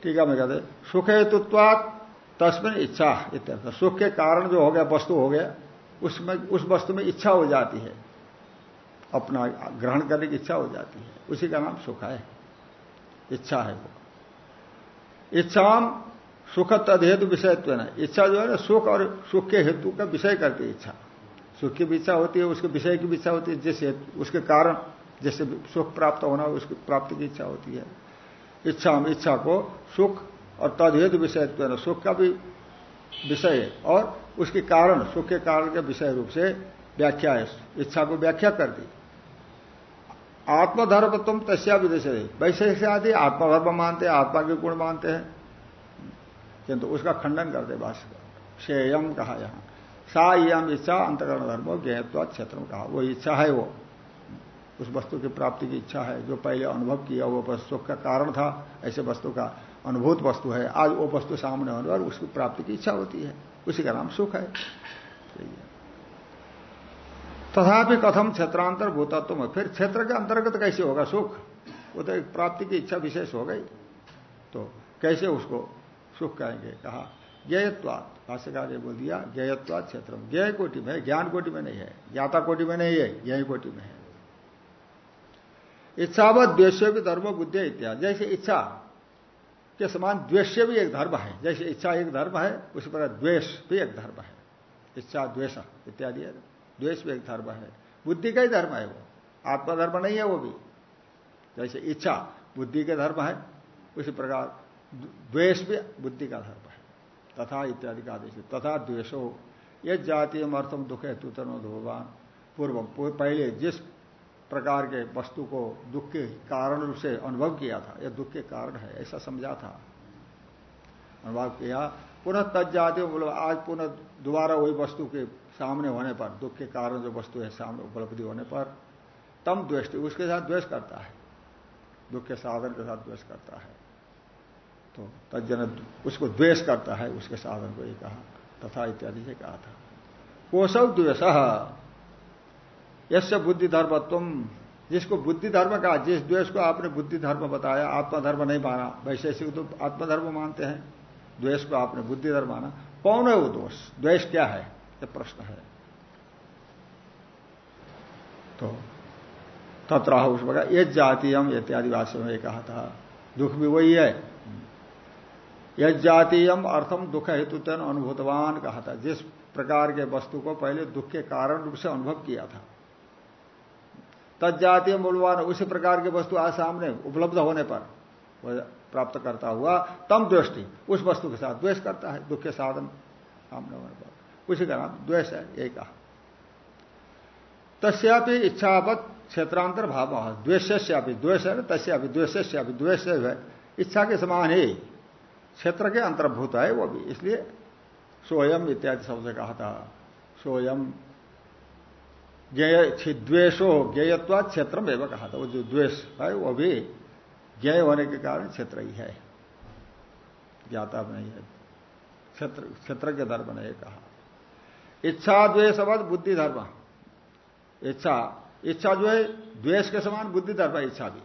Speaker 1: ठीक है, मैं कहते सुख हेतुत्वात तस्मिन इच्छा इत्यर्थ। सुख के कारण जो हो गया, वस्तु हो गया, उसमें, उस वस्तु में इच्छा हो जाती है। अपना ग्रहण करने की इच्छा हो जाती है। उसी का नाम सुख है। इच्छा है वो। इच्छाम सुख तद तदहेतु विषयत्व न इच्छा जो है ना, सुख और सुख के हेतु का विषय करती है इच्छा। सुख की भी इच्छा होती है, उसके विषय की भी इच्छा होती है, जिस उसके कारण जैसे सुख प्राप्त होना, उसकी प्राप्ति की इच्छा होती है। इच्छा हम इच्छा को सुख और तदहेतु विषयत्व सुख का भी विषय है, और उसके कारण, सुख के कारण के विषय रूप से व्याख्या है। इच्छा को व्याख्या कर दी। आत्मधर्म तुम तस्या विदेश वैसे से आदि आत्मधर्म मानते हैं, आत्मा के गुण मानते हैं। किंतु उसका खंडन करते भाष्य शेयम कहा यहाँ। सा यम इच्छा अंतकरण धर्म ज्ञत्वा क्षेत्र में कहा। वो इच्छा है वो। उस वस्तु की प्राप्ति की इच्छा है। जो पहले अनुभव किया वो सुख का कारण था। ऐसे वस्तु का अनुभूत वस्तु है। आज वो वस्तु सामने होने पर उसकी प्राप्ति की इच्छा होती है। उसी का नाम सुख है। तथापि कथम क्षेत्रांतर भूतत्व फिर क्षेत्र के अंतर्गत कैसे होगा सुख? वो तो एक प्राप्ति की इच्छा विशेष हो गई। तो कैसे उसको सुख कहेंगे कहा ज्ञेयत्वात भाष्यकार ने बोल दिया ज्ञेयत्वात क्षेत्र ज्ञेय कोटि में ज्ञान कोटि में नहीं है, ज्ञाता कोटि में नहीं है ज्ञेय कोटि में है। इच्छावत द्वेश्य भी धर्म, बुद्धि इत्यादि। जैसे इच्छा के समान द्वेश्य भी एक धर्म है। जैसे इच्छा एक धर्म है, उसी प्रकार द्वेष भी एक धर्म है। इच्छा, द्वेष इत्यादि है, द्वेष भी एक धर्म है। बुद्धि का ही धर्म है वो। आत्मधर्म नहीं है वो भी। जैसे इच्छा, बुद्धि के धर्म है, उसी प्रकार द्वेष भी बुद्धि का धर्म है। तथा इत्यादि का आदेश तथा द्वेषो ये जातीय अर्थम दुख है तुतनो भगवान पूर्व पहले जिस प्रकार के वस्तु को दुख के कारण रूप से अनुभव किया था, यह दुख के कारण है, ऐसा समझा था। अनुभव किया, पुनः तज जाते आज पुनः दोबारा वही वस्तु के सामने होने पर, दुख के कारण जो वस्तु है, सामने उपलब्धि होने पर, तम द्वेष, उसके साथ द्वेष करता है। दुख के साधन के साथ द्वेष करता है। तो तजन उसको द्वेष करता है, उसके साधन को ये कहा, तथा इत्यादि से कहा था। कोशव द्वेष यश बुद्धि धर्म तुम जिसको बुद्धि धर्म कहा, जिस द्वेष को आपने बुद्धि धर्म बताया, आत्मधर्म नहीं माना वैशेषिक तो आत्मधर्म मानते हैं, द्वेष को आपने बुद्धि धर्म माना, कौन है वो दोष? द्वेष क्या है? ये प्रश्न है। तो तत्र उस प्रकार, ये जातीयम इत्यादि भाष्य में कहा था, दुख भी वही है यह अर्थम दुख हेतु अनुभूतवान कहा था। जिस प्रकार के वस्तु को पहले दुख के कारण रूप से अनुभव किया था। तजातीय मूलवान उसी प्रकार की वस्तु आज सामने उपलब्ध होने पर प्राप्त करता हुआ तम दृष्टि उस वस्तु के साथ द्वेष करता है, दुख के साधन सामने होने पर। उसी का नाम द्वेष है यही कहा। तस्यापि इच्छावत क्षेत्रांतर भाव द्वेश्यापि द्वेष है, तस्यापि द्वेश्यापि द्वेष इच्छा के समान ही। क्षेत्र के अंतर्भूत है वो भी। इसलिए सोयम इत्यादि शब्द कहा था। सोयम ज्ञेय द्वेषो ज्ञेयत्वा क्षेत्र में कहा था। वो जो द्वेष है, वो भी ज्ञेय होने के कारण क्षेत्र ही है। ज्ञाता नहीं है। क्षेत्र क्षेत्र के धर्म ने कहा। इच्छा, द्वेष, अवध, बुद्धि, धर्म। इच्छा इच्छा जो है, द्वेष के समान बुद्धि, धर्म, इच्छा भी।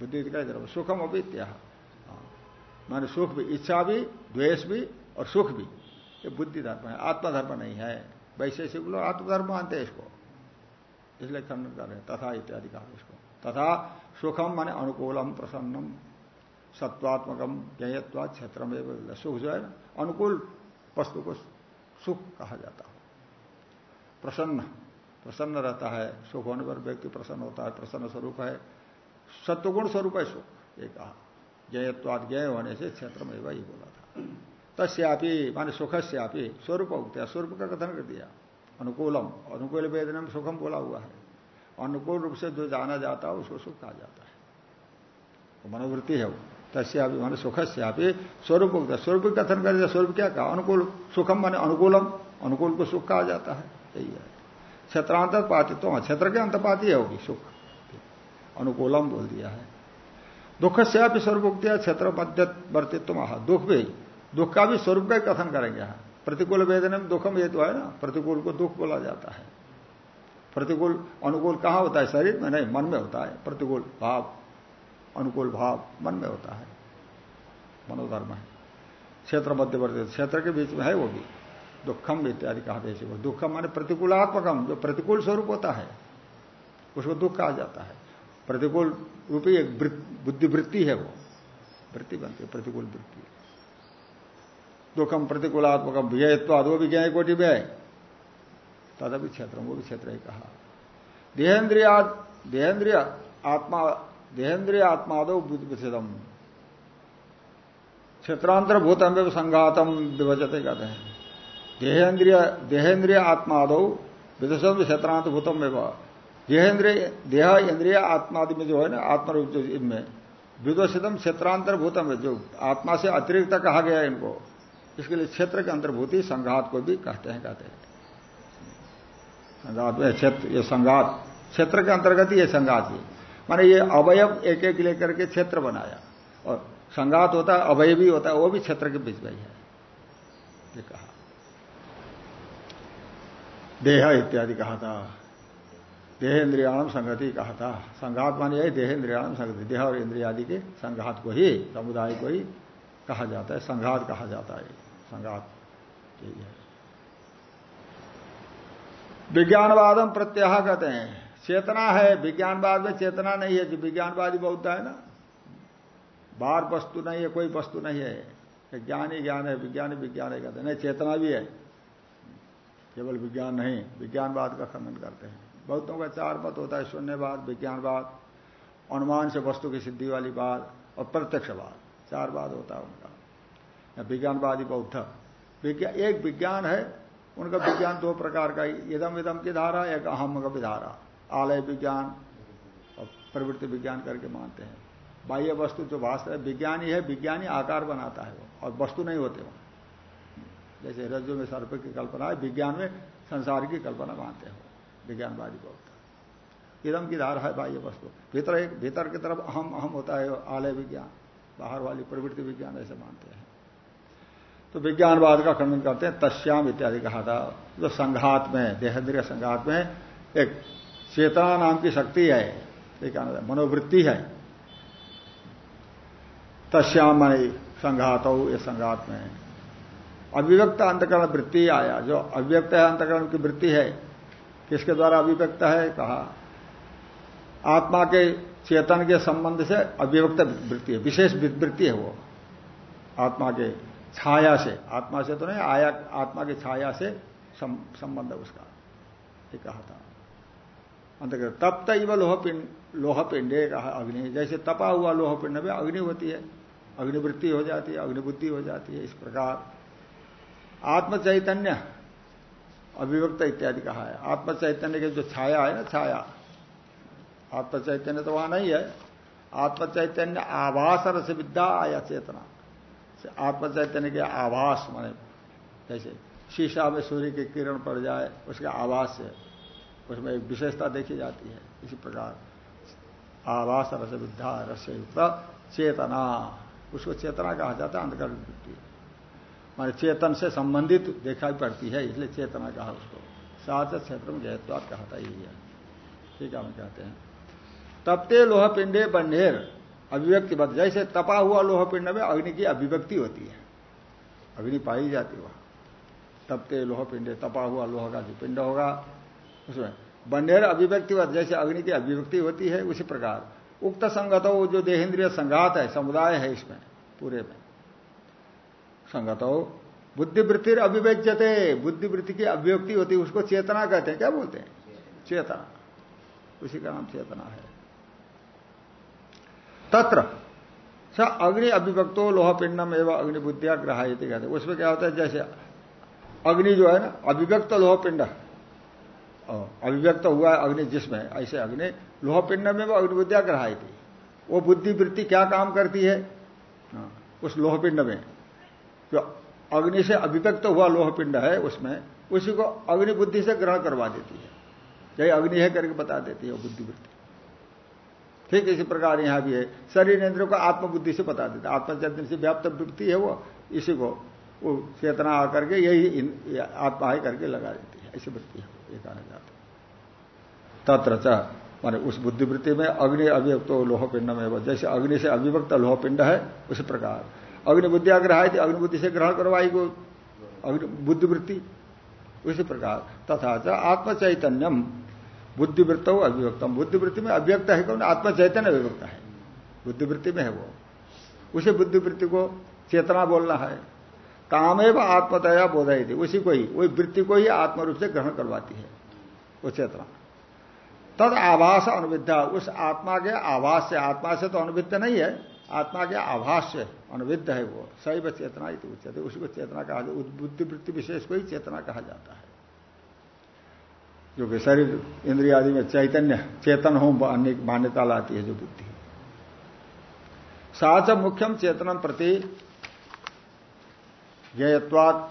Speaker 1: बुद्धि का धर्म, सुखम अभी त्या हाँ। माने सुख भी, इच्छा भी, द्वेष भी और सुख भी। ये बुद्धि धर्म है, आत्मधर्म नहीं है। वैशेषिक लोग आत्मधर्म मानते हैं इसको। इसलिए खंडन कर रहे हैं, तथा इत्यादि कहा इसको। तथा सुखम माने अनुकूलम, प्रसन्नम, सत्वात्मकम, ज्ञेयत्वा क्षेत्र में सुख जो है ना अनुकूल वस्तु को सुख कहा जाता है। प्रसन्न प्रसन्न रहता है। सुख होने पर व्यक्ति प्रसन्न होता है, प्रसन्न स्वरूप है। सत्वगुण स्वरूप है सुख, ये कहा। जयत्वाद जय होने से क्षेत्र में वही बोला था। तस्यापी, माने सुख श्यापी स्वरूप उगता स्वरूप का कथन कर दिया। अनुकूलम, अनुकूल वेदना में सुखम बोला हुआ है। अनुकूल रूप से जो जाना जाता है, उसको सुख कहा जाता है। तो मनोवृत्ति है वो। तस्यापी, माने सुख श्यापी स्वरूप उगता स्वरूप कथन कर दिया, स्वरूप क्या कहा? अनुकूल, सुखम माने अनुकूलम, अनुकूल को सुख कहा जाता है। यही है। क्षेत्रांतर पातित्व तो क्षेत्र के अंतपाती है होगी सुख। अनुकूलम बोल दिया है। दुख से आप स्वरूप उगती क्षेत्र मध्यवर्तित्व महा दुख भी, दुख का भी स्वरूप का कथन करेंगे यहाँ प्रतिकूल वेदना में दुखम ये तो है ना? प्रतिकूल को दुख बोला जाता है। प्रतिकूल अनुकूल कहाँ होता है? शरीर में नहीं, मन में होता है। प्रतिकूल भाव, अनुकूल भाव मन में होता है। मनोधर्म है। क्षेत्र मध्यवर्ती क्षेत्र के बीच में है वो भी। दुखम इत्यादि कहा जैसे वो दुखम माने प्रतिकूलात्मकम, जो प्रतिकूल स्वरूप होता है, उसको दुख कहा जाता है। प्रतिकूल रूपी एक बुद्धिवृत्ति है वो। वृत्ति बनती है, प्रतिकूल वृत्ति। दुखम प्रतिकूलात्मकम, व्ययत्वाद वो भी ज्ञाय कोटि में है तदपि क्षेत्र, वो भी क्षेत्र ही कहा। देहेन्द्रिया, देहेन्द्रिय आत्मा, देहेन्द्रिय आत्मादो बुद्धिदम क्षेत्रांतर भूतम संघातम विभजते कहते हैं। देहेन्द्रिय देहेन्द्रिय आत्मादो विदुषम क्षेत्रांत भूतम में देहेन्द्रिय, देह, इंद्रिय आत्मादि में जो है ना, आत्मरूप जो इनमें, विदोषितम क्षेत्रांतर भूतम जो आत्मा से अतिरिक्त कहा गया है इनको। इसके लिए क्षेत्र के अंतर्भूति संघात को भी कहते हैं कहते हैं। संघात क्षेत्र, ये संघात, क्षेत्र के अंतर्गत ही ये संघात ही। माने ये अवयव एक एक लेकर के क्षेत्र बनाया। और संघात होता है, अवय भी होता है, वो भी क्षेत्र के बीच में ही है। ये कहा। देह इत्यादि कहा था। देहेन्द्रियाणम संगति कहा था। संघात मानी है देहेन्द्रियाणम संगति, देह और इंद्रिया आदि के संघात को ही, समुदाय को ही कहा जाता है, संघात कहा जाता है। संघात यही है विज्ञानवादम प्रत्याह कहते हैं। चेतना है, विज्ञानवाद में चेतना नहीं है जो विज्ञानवादी बहुत है ना? बाहर वस्तु नहीं है, कोई वस्तु नहीं है। ज्ञान ही ज्ञान है, विज्ञान ही विज्ञान है कहते हैं। नहीं, चेतना भी है। केवल विज्ञान नहीं, विज्ञानवाद का खंडन करते हैं। बहुतों का चार मत होता है शून्यवाद, विज्ञानवाद, अनुमान से वस्तु की सिद्धि वाली बात और प्रत्यक्षवाद। चार बात होता है उनका। विज्ञानवादी बौद्ध। विज्ञान एक विज्ञान है, उनका विज्ञान दो प्रकार का इदम इदम की धारा, एक अहम का धारा आलय विज्ञान और प्रवृत्ति विज्ञान करके मानते हैं। बाह्य वस्तु जो भाषा है, विज्ञानी है, विज्ञानी आकार बनाता है वो, और वस्तु नहीं होते वहाँ जैसे रज्जु में सर्प की कल्पना है, विज्ञान में संसार की कल्पना मानते हो विज्ञानवादी बहुत इदम की धारा है बाह्य वस्तु। भीतर एक भीतर की तरफ़ अहम अहम होता है आलय विज्ञान। बाहर वाली प्रवृत्ति विज्ञान ऐसे मानते हैं। तो विज्ञानवाद का खंडन करते हैं, तस्याम इत्यादि कहा था। जो संघात में, देहेंद्रिय संघात में एक चेतना नाम की शक्ति है। मनोवृत्ति है। तस्याम संघात हो, ये संघात में। अभिव्यक्त अंतकरण वृत्ति आया। जो अभिव्यक्त है, अंतकरण की वृत्ति है। किसके द्वारा अभिव्यक्त है? कहा। आत्मा के चेतन के संबंध से अभिव्यक्त वृत्ति है, विशेष वृत्ति है वो। आत्मा के छाया से, आत्मा से तो नहीं, आया, आत्मा की छाया से संबंध है उसका। ये कहा था। अंतर्गत तप्त इव लोह पिंड लोह पिंडे कहा, अग्नि। जैसे तपा हुआ लोह पिंड में अग्नि होती है। अग्निवृत्ति हो जाती है, अग्निबुद्धि हो जाती है, इस प्रकार। आत्म चैतन्य अभिव्यक्त इत्यादि कहा है। आत्म चैतन्य की जो छाया है ना, छाया। आत्म चैतन्य तो वहाँ नहीं है। आत्म चैतन्य आभास रस विद्या आया चेतना। आत्म चैतन्य के आभास माने, जैसे शीशा में सूर्य की किरण पड़ जाए, उसके आवास से उसमें एक विशेषता देखी जाती है। इसी प्रकार आवास रस विद्या रस चेतना, उसको चेतना कहा जाता है अंधकार वृत्ति माने चेतन से संबंधित देखा पड़ती है, इसलिए चेतना कहा उसको। सात क्षेत्र में जयत्वाद कहा था, यही है। ठीक है, हम कहते हैं। तपते लोह पिंडे बंडेर अभिव्यक्ति बद। जैसे तपा हुआ लोह पिंड में अग्नि की अभिव्यक्ति होती है। अग्नि पाई जाती वहाँ। तपते लोह पिंडे तपा हुआ लोह का जो पिंड होगा, उसमें। बंडेर अभिव्यक्ति जैसे अग्नि की अभिव्यक्ति होती है, उसी प्रकार। उक्त संगत जो देहेंद्रिय संघात है, समुदाय है इसमें, पूरे में। संगत हो बुद्धिवृत्ति अभिव्यजते बुद्धिवृत्ति की अभिव्यक्ति होती उसको चेतना कहते हैं। क्या बोलते हैं? चेतना। उसी का नाम चेतना है। तत्र अग्नि अभिव्यक्तो लोह पिंडम एवं अग्नि बुद्धिया ग्रहायती कहते उसमें क्या होता है? जैसे अग्नि जो है ना अभिव्यक्त लोह पिंड अभिव्यक्त हुआ है अग्नि जिसमें ऐसे अग्नि लोह पिंड में वो अग्निबुद्धिया ग्रहायती। वो बुद्धि वृत्ति क्या काम करती है? हाँ, उस लोहपिंड में। जो अग्नि से अभिव्यक्त हुआ लोहपिंड है उसमें, उसी को अग्नि बुद्धि से ग्रहण करवा देती है। यही अग्नि है करके बता देती है बुद्धिवृत्ति ठीक इसी प्रकार यहाँ भी है। शरीर इंद्र को आत्मबुद्धि से बता देता आत्मचैतन्य से व्याप्त वृत्ति है वो, इसी को वो चेतना आकर के यही आत्मा है करके लगा देती है। ऐसी वृत्ति है ये कहा जाता। तत्र माने उस बुद्धिवृत्ति में अग्नि अभिव्यक्त लोहपिंड में जैसे अग्नि से अभिव्यक्त लोहपिंड है, उसी प्रकार। अग्नि बुद्धि आग्रह थी अग्निबुद्धि से ग्रहण करवाई को। बुद्धिवृत्ति उसी प्रकार, तथा आत्म चैतन्यम बुद्धिवृत्त हो अभिव्यक्तम। बुद्धिवृत्ति में अभिव्यक्त है कौन? आत्मचैतन्य अभिव्यक्त है। बुद्धिवृत्ति में है वो। उसे बुद्धिवृत्ति को चेतना बोलना है। कामेव आत्मतया बोधाई थी उसी को ही, वही वृत्ति को ही आत्म रूप से ग्रहण करवाती है। वो चेतना। तद आभास अनुविद्या। उस आत्मा के आभास से, आत्मा से तो अनुविद्ध नहीं है। आत्मा के आभास से अनुविद्ध है वो। सही चेतना ही उच्चते उसी को चेतना कहा बुद्धि वृत्ति विशेष को ही चेतना कहा जाता है। जो कि शरीर, इंद्रिया आदि में चैतन्य, चेतन हो मान्यता लाती है जो बुद्धि। साच मुख्यम चेतनम प्रति ज्ञत्वाद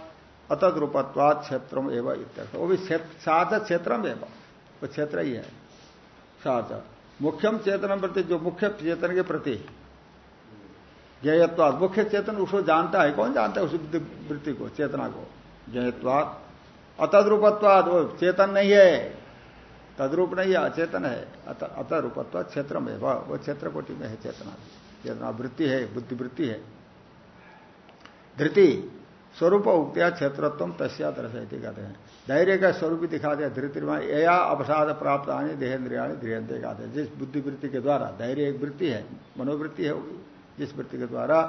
Speaker 1: अतद रूपत्वाद क्षेत्रम एवं इत्यर्थ। वो भी साच क्षेत्रम एवं। वो क्षेत्र ही है। साच। मुख्यम चेतनम प्रति जो मुख्य चेतन के प्रति ज्ञत्वाद मुख्य चेतन उसको जानता है। कौन जानता है? उस वृत्ति को, चेतना को। ज्ञत्वाद अतद्रूपत्वाद, वो चेतन नहीं है। तद्रूप नहीं है, अचेतन है। अतरूपत्व क्षेत्र में वो क्षेत्र कोटि में है चेतना। चेतना वृत्ति है बुद्धिवृत्ति है। धृति, स्वरूप उक्तिया क्षेत्रत्व तस्या दर्शयती कहते हैं। धैर्य का स्वरूप दिखा दिया धृति या अवसाद प्राप्त आने देहेन्द्रिया धीरेन्द्रिय हैं। जिस बुद्धिवृत्ति के द्वारा धैर्य एक वृत्ति है, मनोवृत्ति है जिस वृत्ति के द्वारा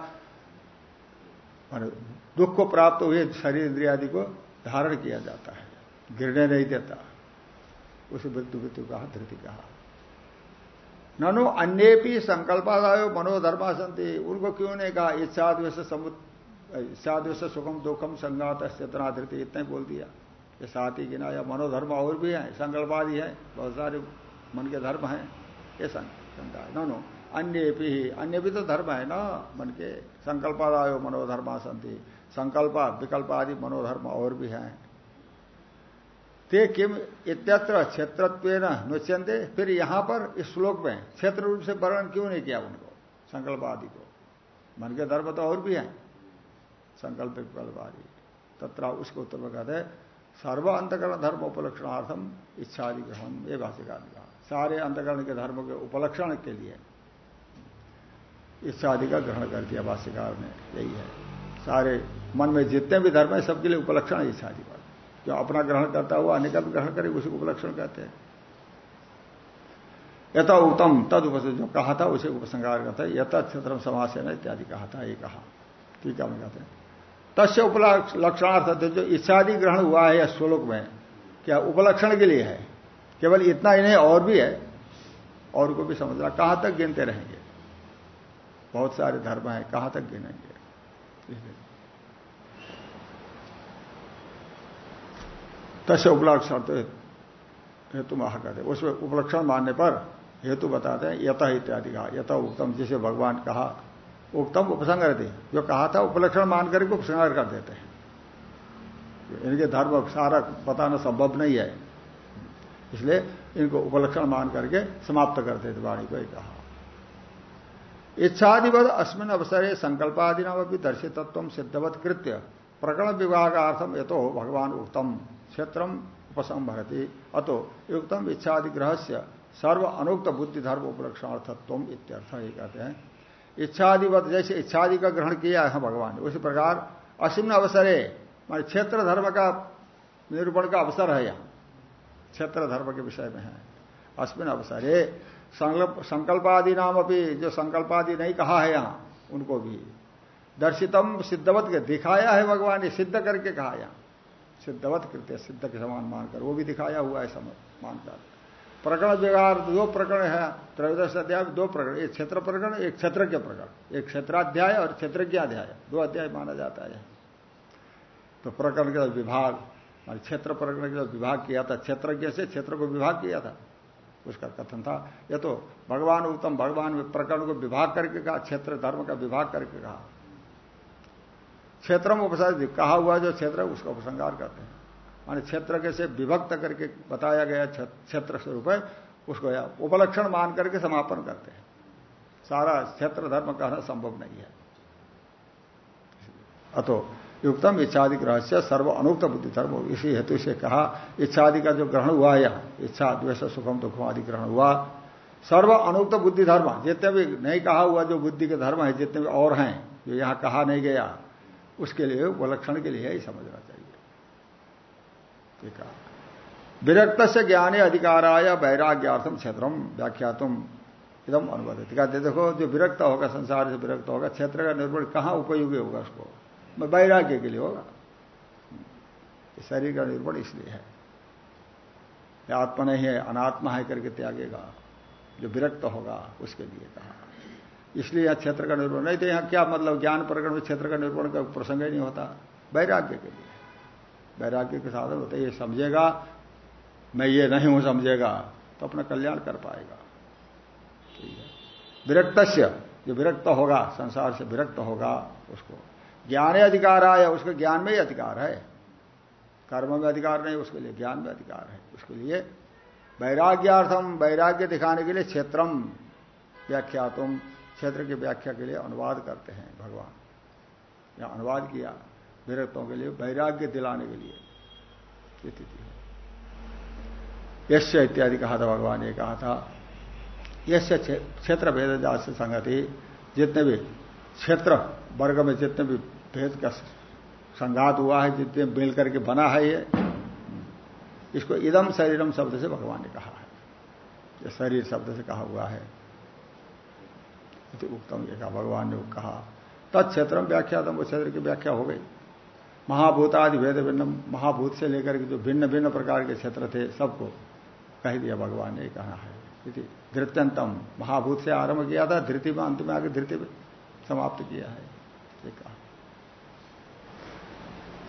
Speaker 1: दुख को प्राप्त हुए शरीर इंद्रिया आदि को धारण किया जाता है, गिरने नहीं देता। उसे मृत्यु मृत्यु कहा, धृति कहा। ननु अन्य भी संकल्पादायो मनोधर्मा संति उनको क्यों नहीं कहा? इच्छाद्वेश सुखम दुखम संगात चेतना धृति, इतना बोल दिया। ये साथ ही गिना या मनोधर्म और भी है, संकल्पादि है, बहुत सारे मन के धर्म हैं, ये संकल्प है नो अन्य भी अन्य भी तो धर्म है ना, मन के। संकल्पादायो मनोधर्मा संति। संकल्प विकल्प आदि मनोधर्म और भी हैं। ते किम इत्यत्र क्षेत्रत्व नुच्यंते फिर यहाँ पर इस श्लोक में क्षेत्र रूप से वर्णन क्यों नहीं किया उनको? संकल्प आदि को। मन के धर्म तो और भी हैं। संकल्प विकल्प आदि तथा उसको उत्तर में कहते हैं, सर्व अंतकरण धर्म उपलक्षणार्थम इच्छा आदि ग्रहण ये कहा। सारे अंतकरण के धर्म के उपलक्षण के लिए। इच्छा आदि का ग्रहण कर दिया भाष्यकार ने। यही है। सारे मन में जितने भी धर्म है, सबके लिए उपलक्षण है इच्छा पर जो अपना ग्रहण करता हुआ अन्य का भी ग्रहण करे, उसे उपलक्षण कहते हैं। यथा उत्तम, तद जो कहा था, उसे उपसंगार करता है। यथा क्षेत्र समासेन इत्यादि कहा था, ये कहा। ठीक है कहते हैं। तस्य उपलक्षणार्थ जो इच्छादि ग्रहण हुआ है श्लोक में, क्या उपलक्षण के लिए है? केवल इतना ही नहीं, और भी है? और को भी समझना। कहाँ तक गिनते रहेंगे? बहुत सारे धर्म है, कहाँ तक गिनेंगे? तस्य उपलक्षण तो हेतु महा कहते उसमें उपलक्षण मानने पर हेतु बताते हैं यथ इत्यादि कहा यथा उत्तम जिसे भगवान कहा उत्तम उपसंगर थे जो कहा था, उपलक्षण मान करके उपसंगर कर देते हैं। इनके धर्म सारा बताना संभव नहीं है। इसलिए इनको उपलक्षण मान करके समाप्त करते थे वाणी को ही कहा। इच्छादिवत अस्मिन अवसर संकल्पादि नाम भी दर्शितत्व सिद्धवत कृत्य प्रकरण विभागार्थम ये तो भगवान उत्तम क्षेत्रम उपसंभरती अतो युक्तम इच्छादिग्रह से सर्व अनुक्त बुद्धि धर्म उपलक्षणार्थत्व इत्यर्थ ये कहते हैं। इच्छादिवत जैसे इच्छादि का ग्रहण किया है भगवान, उसी प्रकार असीम अवसरे, मान क्षेत्र धर्म का निरूपण का अवसर है यहाँ। क्षेत्र धर्म के विषय में है। अश्विन अवसरे संकल्पादि नाम अभी जो संकल्पादि नहीं कहा है यहाँ, उनको भी। दर्शितम सिद्धवत के दिखाया है भगवान ने, सिद्ध करके कहा यहाँ। सिद्धवत कृत्य सिद्ध के समान मानकर। वो भी दिखाया हुआ है मानकर। प्रकरण व्यवहार दो प्रकरण है, त्रयोदश अध्याय दो प्रकरण। एक क्षेत्र प्रकरण, एक क्षेत्र के प्रकरण। एक क्षेत्राध्याय और क्षेत्रज्ञाध्याय। दो अध्याय माना जाता है। तो प्रकरण का विभाग क्षेत्र प्रकरण का विभाग किया था, क्षेत्रज्ञ से क्षेत्र को विभाग किया था। उसका कथन था। यह तो भगवान उत्तम, भगवान प्रकरण को विभाग करके कहा, क्षेत्र धर्म का विभाग करके कहा। क्षेत्र में कहा हुआ जो क्षेत्र है, उसका उपसंगार करते हैं। मान क्षेत्र के से विभक्त करके बताया गया क्षेत्र स्वरूप है, उसको उपलक्षण मान करके समापन करते हैं। सारा क्षेत्र धर्म कहना संभव नहीं है। अतो युक्तम इच्छादि रहस्य सर्व अनुक्त बुद्धि धर्म। इसी हेतु से कहा, इच्छादि का जो ग्रहण हुआ या इच्छा, द्वेष, सुखम, दुखम आदि ग्रहण हुआ, सर्व अनुक्त बुद्धि धर्म। जितने भी नहीं कहा हुआ जो बुद्धि के धर्म है, जितने भी और हैं, जो यहाँ कहा नहीं गया, उसके लिए वो लक्षण के लिए ही समझना चाहिए। विरक्त से ज्ञाने अधिकाराय वैराग्यार्थम क्षेत्रम व्याख्यातम एकदम अनुवादित। कहते देखो, जो विरक्त होगा, संसार से विरक्त होगा, क्षेत्र का निर्भर कहाँ उपयोगी होगा उसको? वैराग्य के लिए होगा। शरीर का निर्भर इसलिए है। आत्मा नहीं है, अनात्मा है करके त्यागेगा। जो विरक्त होगा, उसके लिए कहा। इसलिए यहाँ क्षेत्र का निर्भर नहीं तो यहाँ क्या मतलब? ज्ञान प्रकरण में क्षेत्र का निर्भर का प्रसंग ही नहीं होता। वैराग्य के लिए। वैराग्य के साधन होते ये समझेगा, मैं ये नहीं हूँ, समझेगा तो अपना कल्याण कर पाएगा। ठीक है। विरक्त जो विरक्त होगा, संसार से विरक्त होगा, उसको ज्ञान अधिकार आया, उसके ज्ञान में ही अधिकार है। कर्म में अधिकार नहीं, उसके लिए ज्ञान में अधिकार है। उसके लिए वैराग्यार्थम, वैराग्य दिखाने के लिए क्षेत्रम व्याख्या तुम क्षेत्र की व्याख्या के लिए अनुवाद करते हैं भगवान। या अनुवाद किया, विरक्तों के लिए, वैराग्य दिलाने के लिए स्थिति है। यश इत्यादि कहा था भगवान ने कहा था यश क्षेत्र भेद जात से संगति, जितने भी क्षेत्र, वर्ग में जितने भी भेद का संघात हुआ है, जितने मिल करके बना है ये। इसको इदम शरीरम शब्द से भगवान ने कहा है। ये शरीर शब्द से कहा हुआ है। उत्तम ये कहा, भगवान ने कहा। तत्क्षेत्र व्याख्या वो क्षेत्र की व्याख्या हो गई। महाभूतादि भेद भिन्न महाभूत से लेकर के जो भिन्न भिन्न प्रकार के क्षेत्र थे, सबको कह दिया भगवान ने कहा है। धृत्यंतम, महाभूत से आरंभ किया था, धृति में, अंत में आगे धृति समाप्त किया है। कहा।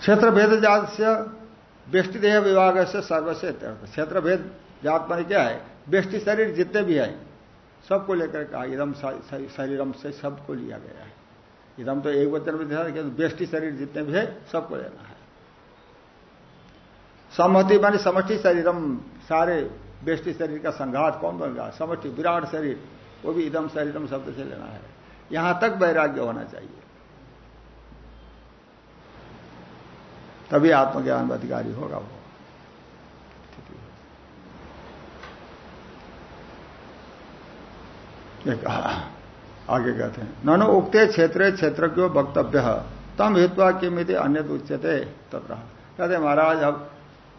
Speaker 1: क्षेत्र भेद जात से बेष्टि देह विभाग से सर्वस्व क्षेत्र भेद जात मान क्या है बेष्टि शरीर जितने भी है, सबको लेकर कहा इदम शरीरम से सबको लिया गया है। इदम तो एक वचन में देखा बेष्टि शरीर जितने भी है, सबको लेना है। सम्मति मानी समष्टि शरीरम सारे बेष्टि शरीर का संघात कौन बन रहा समष्टि, विराट शरीर, वो भी इदम शरीरम शब्द से लेना है। यहाँ तक वैराग्य होना चाहिए। तभी आत्मज्ञान में अधिकारी होगा वो। कहा आगे कहते हैं। ननु उक्ते क्षेत्र क्षेत्र क्यों वक्तव्य तम हित्वा किमित अन्य उच्चते तब रहा कहते महाराज, अब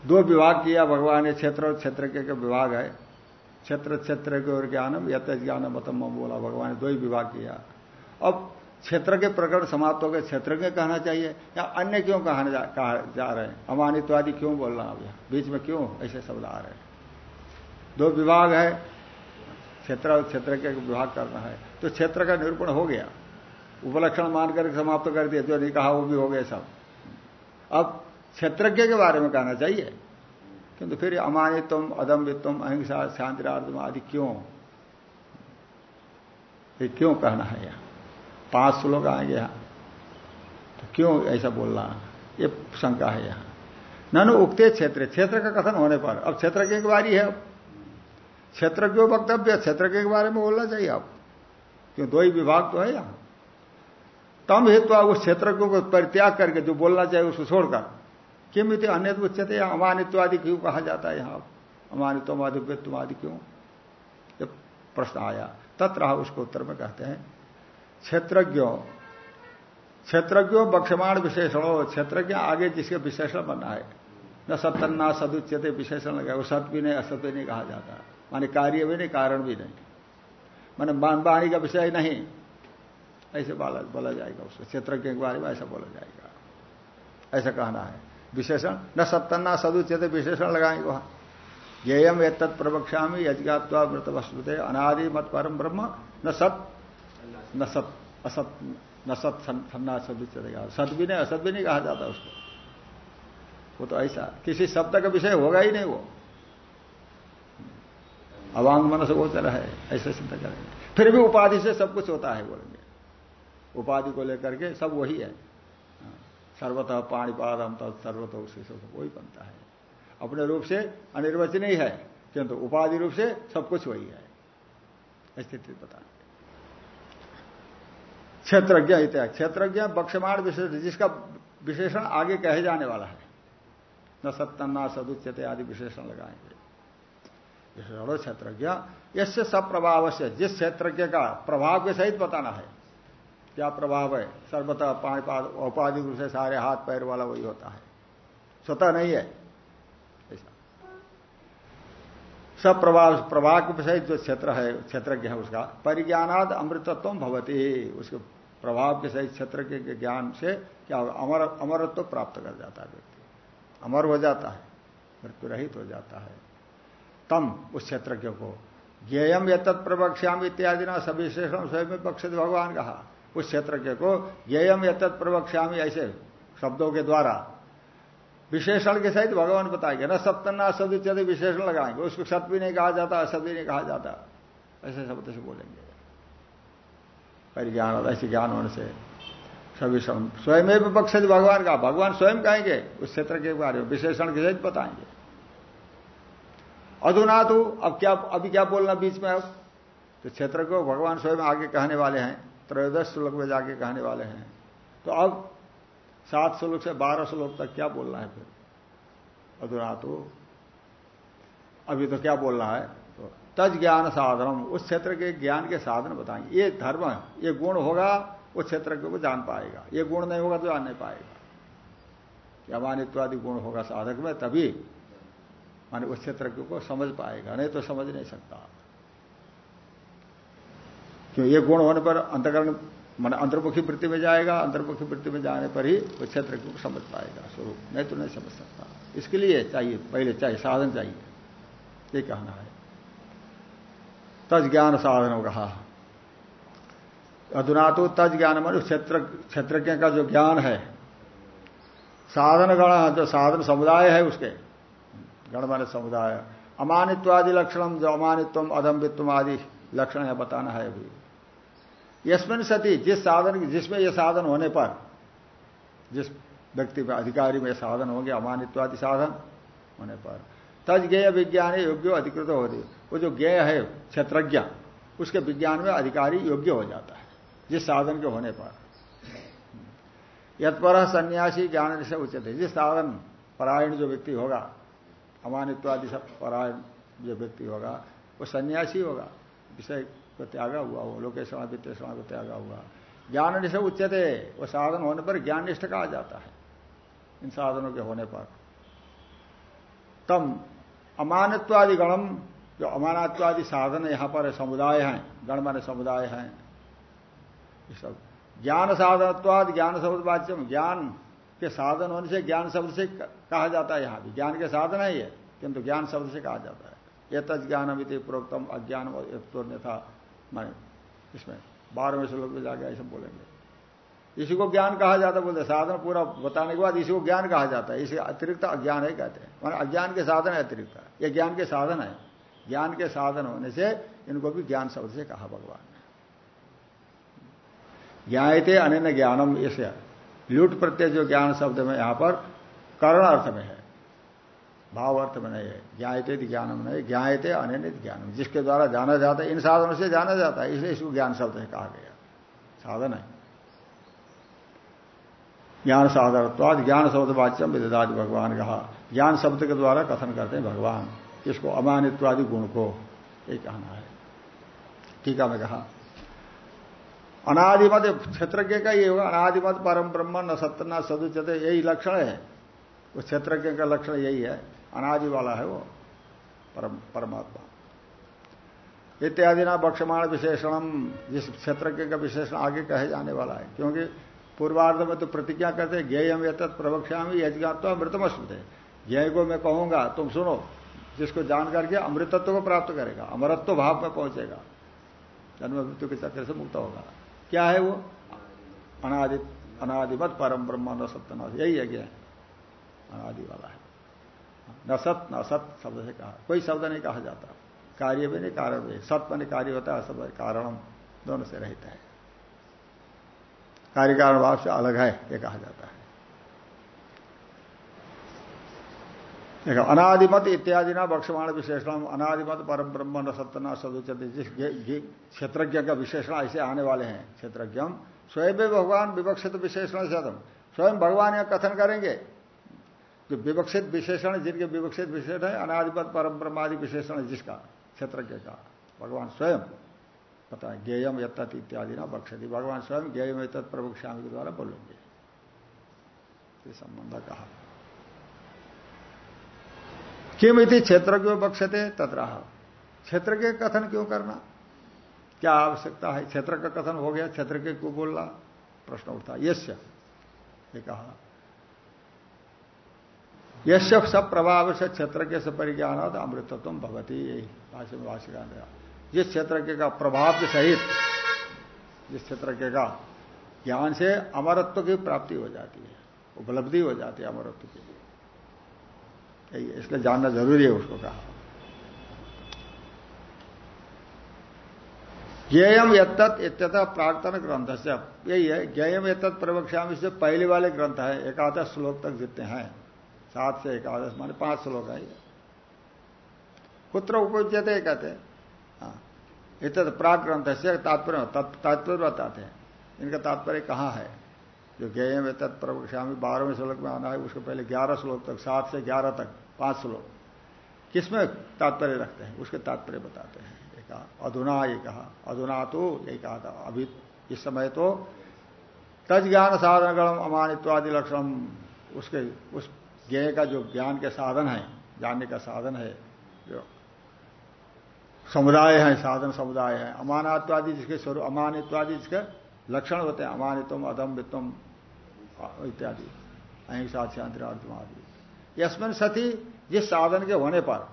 Speaker 1: दो विभाग किया, भगवान ने क्षेत्र और क्षेत्र के विभाग है। क्षेत्र क्षेत्र के और ज्ञानम यत ज्ञानम मतम बोला, भगवान ने दो ही विभाग किया। अब क्षेत्र के प्रकरण समाप्त हो गए क्षेत्र के कहना चाहिए या अन्य क्यों कहने जा, कहा जा रहे हैं? अमानित्वादि क्यों बोल रहा हूँ? बीच में क्यों ऐसे शब्द आ रहे हैं? दो विभाग है क्षेत्र और क्षेत्र के विभाग करना है। तो क्षेत्र का निरूपण हो गया। उपलक्षण मान कर समाप्त कर दिया जो नहीं कहा वो भी हो गया सब। अब क्षेत्रज्ञ के बारे में कहना चाहिए। किंतु फिर अमानित्व अदम्बित्व अहिंसा शांतिरार्दम आदि क्यों? ये क्यों कहना है यहाँ? पाँच श्लोक आएँगे यहाँ। तो क्यों ऐसा बोलना? ये शंका है यहाँ। ननु उगते क्षेत्र। क्षेत्र का कथन होने पर। अब क्षेत्र की बारी है अब। क्षेत्र क्यों वक्तव्य? क्षेत्र के बारे में बोलना चाहिए आप क्यों दो ही विभाग तो है यहाँ। तम हेतु उस क्षेत्र को परित्याग करके जो बोलना चाहिए उसको छोड़कर। किम इत अन्य उच्चते या अमानित्वादि क्यों कहा जाता है यहाँ अमानित्व आदि क्यों? प्रश्न आया। तत्र उसको उत्तर में कहते हैं। क्षेत्रज्ञों। क्षेत्रज्ञों बक्षमाण विशेषण। हो क्षेत्रज्ञ आगे जिसके विशेषण बनना है। न सत्यन्ना सदुच्यते विशेषण लगा। वो सत्य भी नहीं असत्य नहीं कहा जाता। माने कार्य भी नहीं, कारण भी नहीं। मैंने वाणी का विषय नहीं। ऐसे बोला बोला जाएगा उसको क्षेत्रज्ञ के बारे में ऐसा बोला जाएगा। ऐसा कहना है। विशेषण? न सत्तना सदुचित विशेषण लगाएँगे वहाँ। ज्ञेयम ये तत्प्रवक्षा में यजगात्वा मृत वस्तुते अनादि मत परम ब्रह्म। न सत न सत असत न सत सन्ना सदुचित सत भी नहीं असत भी नहीं कहा जाता उसको। वो तो ऐसा, किसी शब्द का विषय होगा ही नहीं वो। अवांग मन से गोचर है ऐसे सिद्ध करेंगे। फिर भी उपाधि से सब कुछ होता है बोलेंगे। उपाधि को लेकर के सब वही है। सर्वतः पाणीपाद हम सर्वतः उससे सब वही बनता है। अपने रूप से अनिर्वचनीय है, किंतु उपाधि रूप से सब कुछ वही है। स्थिति बता क्षेत्रज्ञ इत्यादि क्षेत्रज्ञ बक्षमाण विशेष जिसका विशेषण आगे कहे जाने वाला है। न सत्तना सदुच्यते आदि विशेषण लगाएँगे। क्षेत्रज्ञ इससे सब प्रभाव से जिस क्षेत्रज्ञ का प्रभाव के सहित बताना है। क्या प्रभाव है? सर्वतः पाद औपाधिक रूप से सारे हाथ पैर वाला वही होता है। स्वतः नहीं है। ऐसा। सब प्रभाव प्रभाव के सहित जो क्षेत्र है, क्षेत्रज्ञ है उसका, परिज्ञानाद अमृतत्व भवती। उसके प्रभाव के सहित क्षेत्र के ज्ञान से क्या अमर, अमरत्व प्राप्त कर जाता है व्यक्ति। अमर हो जाता है, मृत्यु रहित हो जाता है। तम, उस क्षेत्रज्ञ को ज्ञेयम यत प्रवक्ष्याम इत्यादि ना सविशेषण स्वयं पक्ष भगवान कहा। उस क्षेत्रज्ञ को ज्ञेयम यत प्रवक्ष्यामी ऐसे शब्दों के द्वारा विशेषण के सहित भगवान बताएँगे। न सप्तना सदुचित विशेषण लगाएँगे। उसको सत भी नहीं कहा जाता, असत नहीं कहा जाता। ऐसे शब्द से बोलेंगे। परिज्ञान ऐसे ज्ञान होने से सभी स्वयं पक्ष भगवान का, भगवान स्वयं कहेंगे, उस क्षेत्र के बारे में, विशेषण के सहित बताएँगे। अधुना तो अब क्या, अभी क्या बोलना बीच में अब? तो क्षेत्र को भगवान स्वयं आगे कहने वाले हैं, त्रयोदश श्लोक में जाके कहने वाले हैं। तो अब सात श्लोक से बारह श्लोक तक क्या बोलना है फिर? अधुना तो अभी तो क्या बोलना है? तज ज्ञान साधन उस क्षेत्र के ज्ञान के साधन बताएँगे। ये धर्म ये गुण होगा, उस क्षेत्र को जान पाएगा। ये गुण नहीं होगा तो जान नहीं पाएगा। अमानित्वादि गुण होगा साधक में, तभी माने उस क्षेत्र को समझ पाएगा, नहीं तो समझ नहीं सकता। क्यों? ये गुण होने पर अंतकरण, मान अंतर्मुखी वृत्ति में जाएगा, अंतर्मुखी वृत्ति में जाने पर ही वो क्षेत्र को समझ पाएगा स्वरूप। नहीं तो नहीं समझ सकता। इसके लिए चाहिए, पहले चाहिए, साधन चाहिए। ये कहना है। तज ज्ञान साधन कहा अधुना तो तज ज्ञान मान क्षेत्र क्षेत्रज्ञ का जो ज्ञान है, साधन गण, जो साधन समुदाय है उसके, गण मान समुदाय, अमानित्वादि लक्षण, जो अमानित्व, अधम्बित्व आदि लक्षण है, बताना है अभी। यशमिन सती, जिस साधन, जिसमें यह साधन होने पर, जिस व्यक्ति में अधिकारी में साधन होंगे, अमानित्वादि साधन होने पर तज ज्ञेय विज्ञान योग्य अधिकृत हो रही वो जो ज्ञेय है, क्षेत्रज्ञ, उसके विज्ञान में अधिकारी योग्य हो जाता है, जिस साधन के होने पर। यत्पर सन्यासी ज्ञान से उचित है। जिस साधन परायण जो व्यक्ति होगा, अमानित्वादि परायण जो व्यक्ति होगा, वो सन्यासी होगा। विषय को त्यागा हुआ वो लोकेशण, वित्तेषण को त्यागा हुआ। ज्ञान निष्ठ उच्चते वो साधन होने पर ज्ञान निष्ठ कहा जाता है, इन साधनों के होने पर। तम अमानत्वादि गणम जो अमानत्वादि साधन यहाँ पर समुदाय हैं, गण माने समुदाय हैं, ये सब। ज्ञान साधनत्वाद, ज्ञान शब्द वाच्यम, ज्ञान के साधन होने से ज्ञान शब्द से कहा जाता है यहाँ भी। ज्ञान के साधन है ये, किंतु ज्ञान शब्द से कहा जाता है। ये तज ज्ञानम प्रोक्तम अज्ञान था माने इसमें बारहवें श्लोक में जाके ऐसे बोलेंगे। इसी को ज्ञान कहा जाता बोलते साधन पूरा बताने के बाद इसी को ज्ञान कहा जाता है। इसे अतिरिक्त अज्ञान है कहते हैं। मान अज्ञान के साधन है अतिरिक्त। ये ज्ञान के साधन है। ज्ञान के साधन होने से इनको भी ज्ञान शब्द से कहा भगवान ने। ज्ञाते अन्य ज्ञानम, इसे लूट प्रत्यय जो ज्ञान शब्द में यहाँ पर करण अर्थ में है, भाव अर्थ में नहीं है। ज्ञाते ज्ञानम नहीं ज्ञाते अनित ज्ञानम। जिसके द्वारा जाना जाता है, इन साधनों से जाना जाता है इसलिए इसको ज्ञान शब्द से कहा गया। साधन है। ज्ञान साधनत्वाद ज्ञान शब्द वाच्यम विदादि भगवान कहा ज्ञान शब्द के द्वारा कथन करते हैं भगवान। इसको अमानित्वादि गुण को। ये कहना है। टीका में कहा। अनादिमत क्षेत्रज्ञ का ये होगा, अनादिमत परम ब्रह्म, न सत्य, न सदुचते यही लक्षण है। उस क्षेत्रज्ञ का लक्षण यही है। अनादि वाला है वो, परम, परमात्मा। इत्यादि ना बक्षमाण विशेषणम, जिस क्षेत्र का विशेषण आगे कहे जाने वाला है। क्योंकि पूर्वार्ध में तो प्रतिज्ञा करते ज्ञेयम ये तत् प्रवक्ष्यामी यजगात्व अमृतमस्मृत है ज्ञेय को मैं कहूँगा, तुम सुनो, जिसको जान करके अमृतत्व को प्राप्त करेगा, अमरत्व भाव में पहुंचेगा जन्म मृत्यु के चक्कर से मुक्त होगा। क्या है वो? अनादि अनादिमत परम ब्रह्म, न सत्य यही है। अनादि वाला है। न सत न सत शब्द से कहा। कोई शब्द नहीं कहा जाता। कार्य भी नहीं, कारण भी सत में कार्य होता है सब कारण दोनों से रहता है। कार्य कारण भाव से अलग है, ये कहा जाता है। देखो, अनादिमत इत्यादि ना बक्षमाण विशेषण अनादिमत परम ब्रह्म न सत्य न सदुचते जिस क्षेत्रज्ञ का विशेषण ऐसे आने वाले हैं, क्षेत्रज्ञ स्वयं भगवान विवक्षित विशेषण शतम स्वयं भगवान यहाँ कथन करेंगे। जो विवक्षित विशेषण, जिनके विवक्षित विशेषण है अनादिपत परम ब्रह्मादि विशेषण जिसका, क्षेत्रज्ञ का, भगवान स्वयं। पता है ज्ञेयम यत्त इत्यादि ना बक्षति भगवान स्वयं ज्ञेयम यत्त प्रभुश्यामी के द्वारा बोलेंगे ये संबंध कहा किम क्षेत्र क्यों बक्षते तथा क्षेत्र के कथन क्यों करना? क्या आवश्यकता है? क्षेत्र का कथन हो गया? क्षेत्र के क्यों बोलना? प्रश्न उठता यश्य ये कहा यश सब प्रभाव से क्षेत्र के से परिज्ञान अमृतत्व भगवती यही भाष्य में भाष्यकार। जिस क्षेत्र के का प्रभाव के सहित, जिस क्षेत्र के का ज्ञान से अमरत्व की प्राप्ति हो जाती है, उपलब्धि हो जाती है अमरत्व के। लिए इसलिए जानना ज़रूरी है उसको कहा। ज्ञेयम यत्त इत्यतः प्राक्तन ग्रंथ से यही है, ज्ञेयम यत्त प्रवक्ष्याम, इससे पहले वाले ग्रंथ है, एकादश श्लोक तक जितने हैं, सात से एकादश, माने पाँच श्लोक है कुत्र उपयुज्यते कहते हाँ। इत प्राग ग्रंथ से तात्पर्य तात्पर्य बताते हैं। इनका तात्पर्य कहाँ है? जो ज्ञेय में श्यामी बारहवें श्लोक में आना है, उसके पहले ग्यारह श्लोक तक, सात से ग्यारह तक, पाँच श्लोक। किसमें तात्पर्य रखते हैं? उसके तात्पर्य बताते हैं। ये कहा, अधुना ये कहा, अधुना तो यही कहा था, अभी इस समय तो तज ज्ञान साधन गणम अमानित्वादि लक्षण उसके, उस ज्ञेय का जो ज्ञान के साधन है, जानने का साधन है समुदाय है, साधन समुदाय है। अमानत्वादि जिसके स्वरूप, अमानित्वादि जिसके लक्षण होते हैं अमानितम अदम वित्तम इत्यादि। अहिंसा शांतिरार्थम आदि। यशमन सती जिस साधन के होने पर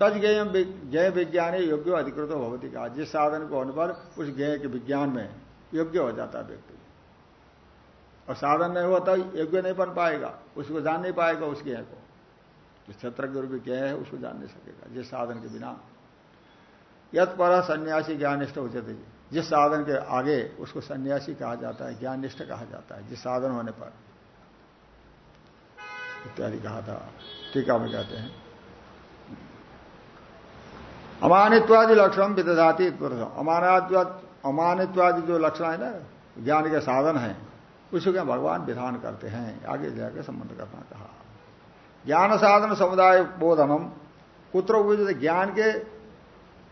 Speaker 1: तज ज्ञ ज्ञ विज्ञान योग्य अधिकृत भवती का जिस साधन के होने पर, उस ज्ञ के विज्ञान में योग्य हो जाता है व्यक्ति। और साधन नहीं हुआ तो योग्य नहीं बन पाएगा। उसको जान नहीं पाएगा उस ज्ञ को। जो क्षेत्र के रूप में ज्ञ है, उसको जान नहीं सकेगा, जिस साधन के बिना। यद पर सन्यासी ज्ञानिष्ठ हो। जाते जिस साधन के आगे उसको सन्यासी कहा जाता है, ज्ञानिष्ठ कहा जाता है, जिस साधन होने पर। इत्यादि कहा था। टीका में कहते हैं। अमानित्वादि लक्षण विदधाती अमानित्वाद अमानित्वादि जो लक्षण है ना, ज्ञान के साधन है उसको क्या भगवान विधान करते हैं। आगे जाकर संबंध करना कहा। ज्ञान साधन समुदाय बोधनम कुत्र ज्ञान के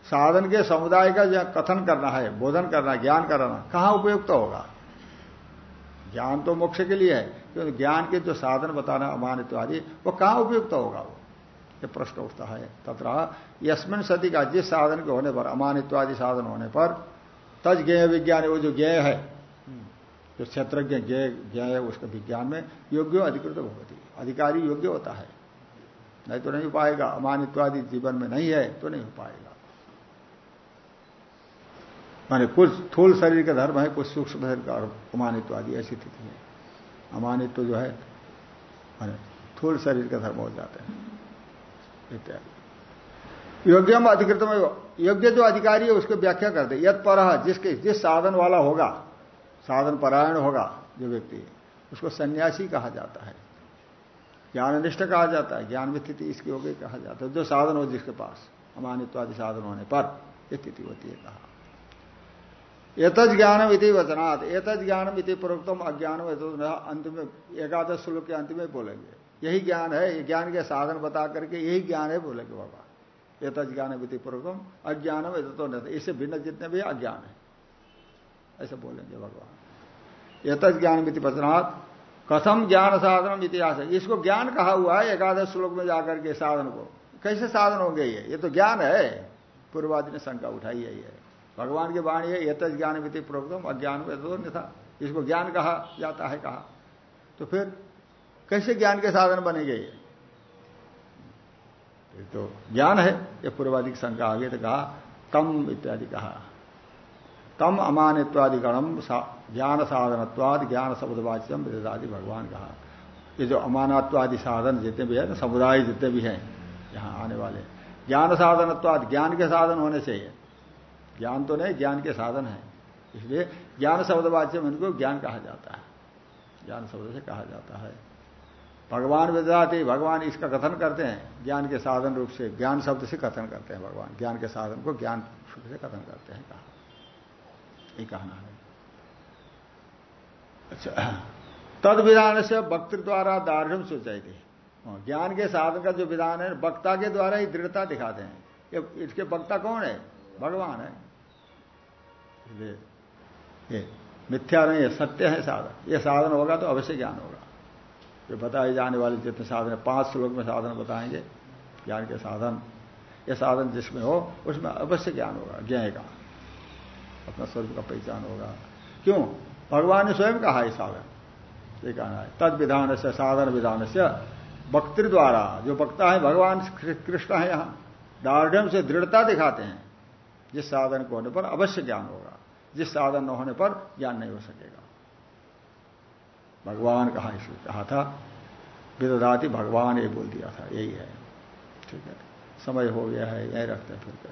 Speaker 1: साधन के समुदाय का जो कथन करना है, बोधन करना ज्ञान कराना, कहाँ उपयुक्त होगा? ज्ञान तो मोक्ष के लिए है, क्योंकि ज्ञान के जो साधन बताना अमानित आदि, वो कहाँ उपयुक्त होगा वो? ये प्रश्न उठता है। तथा यशमिन सती का जिस साधन के होने पर अमानित्वादि साधन होने पर, तज ज्ञ विज्ञान, वो जो ज्ञ है, जो क्षेत्रज्ञ ज्ञ है, उसके विज्ञान में योग्य अधिकृत होती अधिकारी योग्य होता है। नहीं तो नहीं हो पाएगा। अमानित्वादि जीवन में नहीं है तो नहीं हो पाएगा। माने कुछ थूल शरीर का धर्म है, कुछ सूक्ष्म शरीर का अमानित्वादि ऐसी स्थिति है। अमानित्व जो है, माने थूल शरीर का धर्म हो जाते हैं। इत्यादि। योग्यम अधिकृत में योग्य जो अधिकारी है, उसको व्याख्या करते यद पर जिसके, जिस साधन वाला होगा, साधन परायण होगा, जो व्यक्ति, उसको सन्यासी कहा जाता है। ज्ञाननिष्ठ कहा जाता है, ज्ञान में स्थिति इसकी हो गई कहा जाता है। जो साधन हो जिसके पास, अमानित्वादि साधन होने पर स्थिति होती है कहा। एतज ज्ञानम इति वचनात् एतज ज्ञानम इति प्रोक्तम, अज्ञानम अंत में एकादश श्लोक के अंत में बोलेंगे। यही ज्ञान है ज्ञान के साधन बता करके यही ज्ञान है बोलेंगे बाबा। एतज ज्ञानम इति प्रोक्तम, अज्ञानम तो नहीं इससे भिन्न जितने भी अज्ञान है। ऐसे बोलेंगे भगवान। एतज ज्ञान मिति वचनात् कथम ज्ञान साधनम इतिहास है इसको ज्ञान कहा हुआ है एकादश श्लोक में जाकर के साधन को। कैसे साधन होंगे ये? ये तो ज्ञान है। पूर्वादि ने शंका उठाई है ये। भगवान की वाणी है यत ज्ञान विधि प्रोक्तम, अज्ञान में था इसको ज्ञान कहा जाता है कहा। तो फिर कैसे ज्ञान के साधन बनेंगे ये? तो ज्ञान है। ये पूर्वादि की शंका आगे तो कहा तम इत्यादि कहा। तम अमानित्वादि गणम ज्ञान साधनत्वाद ज्ञान शब्दवाच्यम विदादि भगवान कहा। ये जो अमानत्वादि साधन जितने भी है ना समुदाय जितने भी हैं, यहाँ आने वाले ज्ञान साधनत्वाद ज्ञान के साधन होने चाहिए। ज्ञान तो नहीं, ज्ञान के साधन है। इसलिए ज्ञान शब्दवाच्य इनको ज्ञान कहा जाता है। ज्ञान शब्द से कहा जाता है। भगवान विदाती भगवान इसका कथन करते हैं। ज्ञान के साधन रूप से, ज्ञान शब्द से कथन करते हैं भगवान। ज्ञान के साधन को ज्ञान से कथन करते हैं कहा। ये कहना है। अच्छा तद विधान से वक्तृ द्वारा दार्ढ़ थी ज्ञान के साधन का जो विधान है वक्ता के द्वारा ही दृढ़ता दिखाते हैं। ये इसके वक्ता कौन है? भगवान है। ये मिथ्या नहीं है सत्य है साधन। ये साधन होगा तो अवश्य ज्ञान होगा। ये बताए जाने वाले जितने साधन है, पाँच श्लोक में साधन बताएँगे। ज्ञान के साधन, ये साधन जिसमें हो, उसमें अवश्य ज्ञान होगा ज्ञ का। अपना स्वरूप का पहचान होगा। क्यों? भगवान ने स्वयं कहा है साधन ये कहना है। तद विधान से साधन विधान से वक्तृ द्वारा जो वक्ता है, भगवान कृष्ण है यहाँ। दार्ढ़ से दृढ़ता दिखाते हैं। जिस साधन को होने पर अवश्य ज्ञान होगा। जिस साधन न होने पर ज्ञान नहीं हो सकेगा। भगवान कहा इसलिए कहा था, विदधाति भगवान ये बोल दिया था। यही है। ठीक है। समय हो गया है, यही रखते हैं फिर।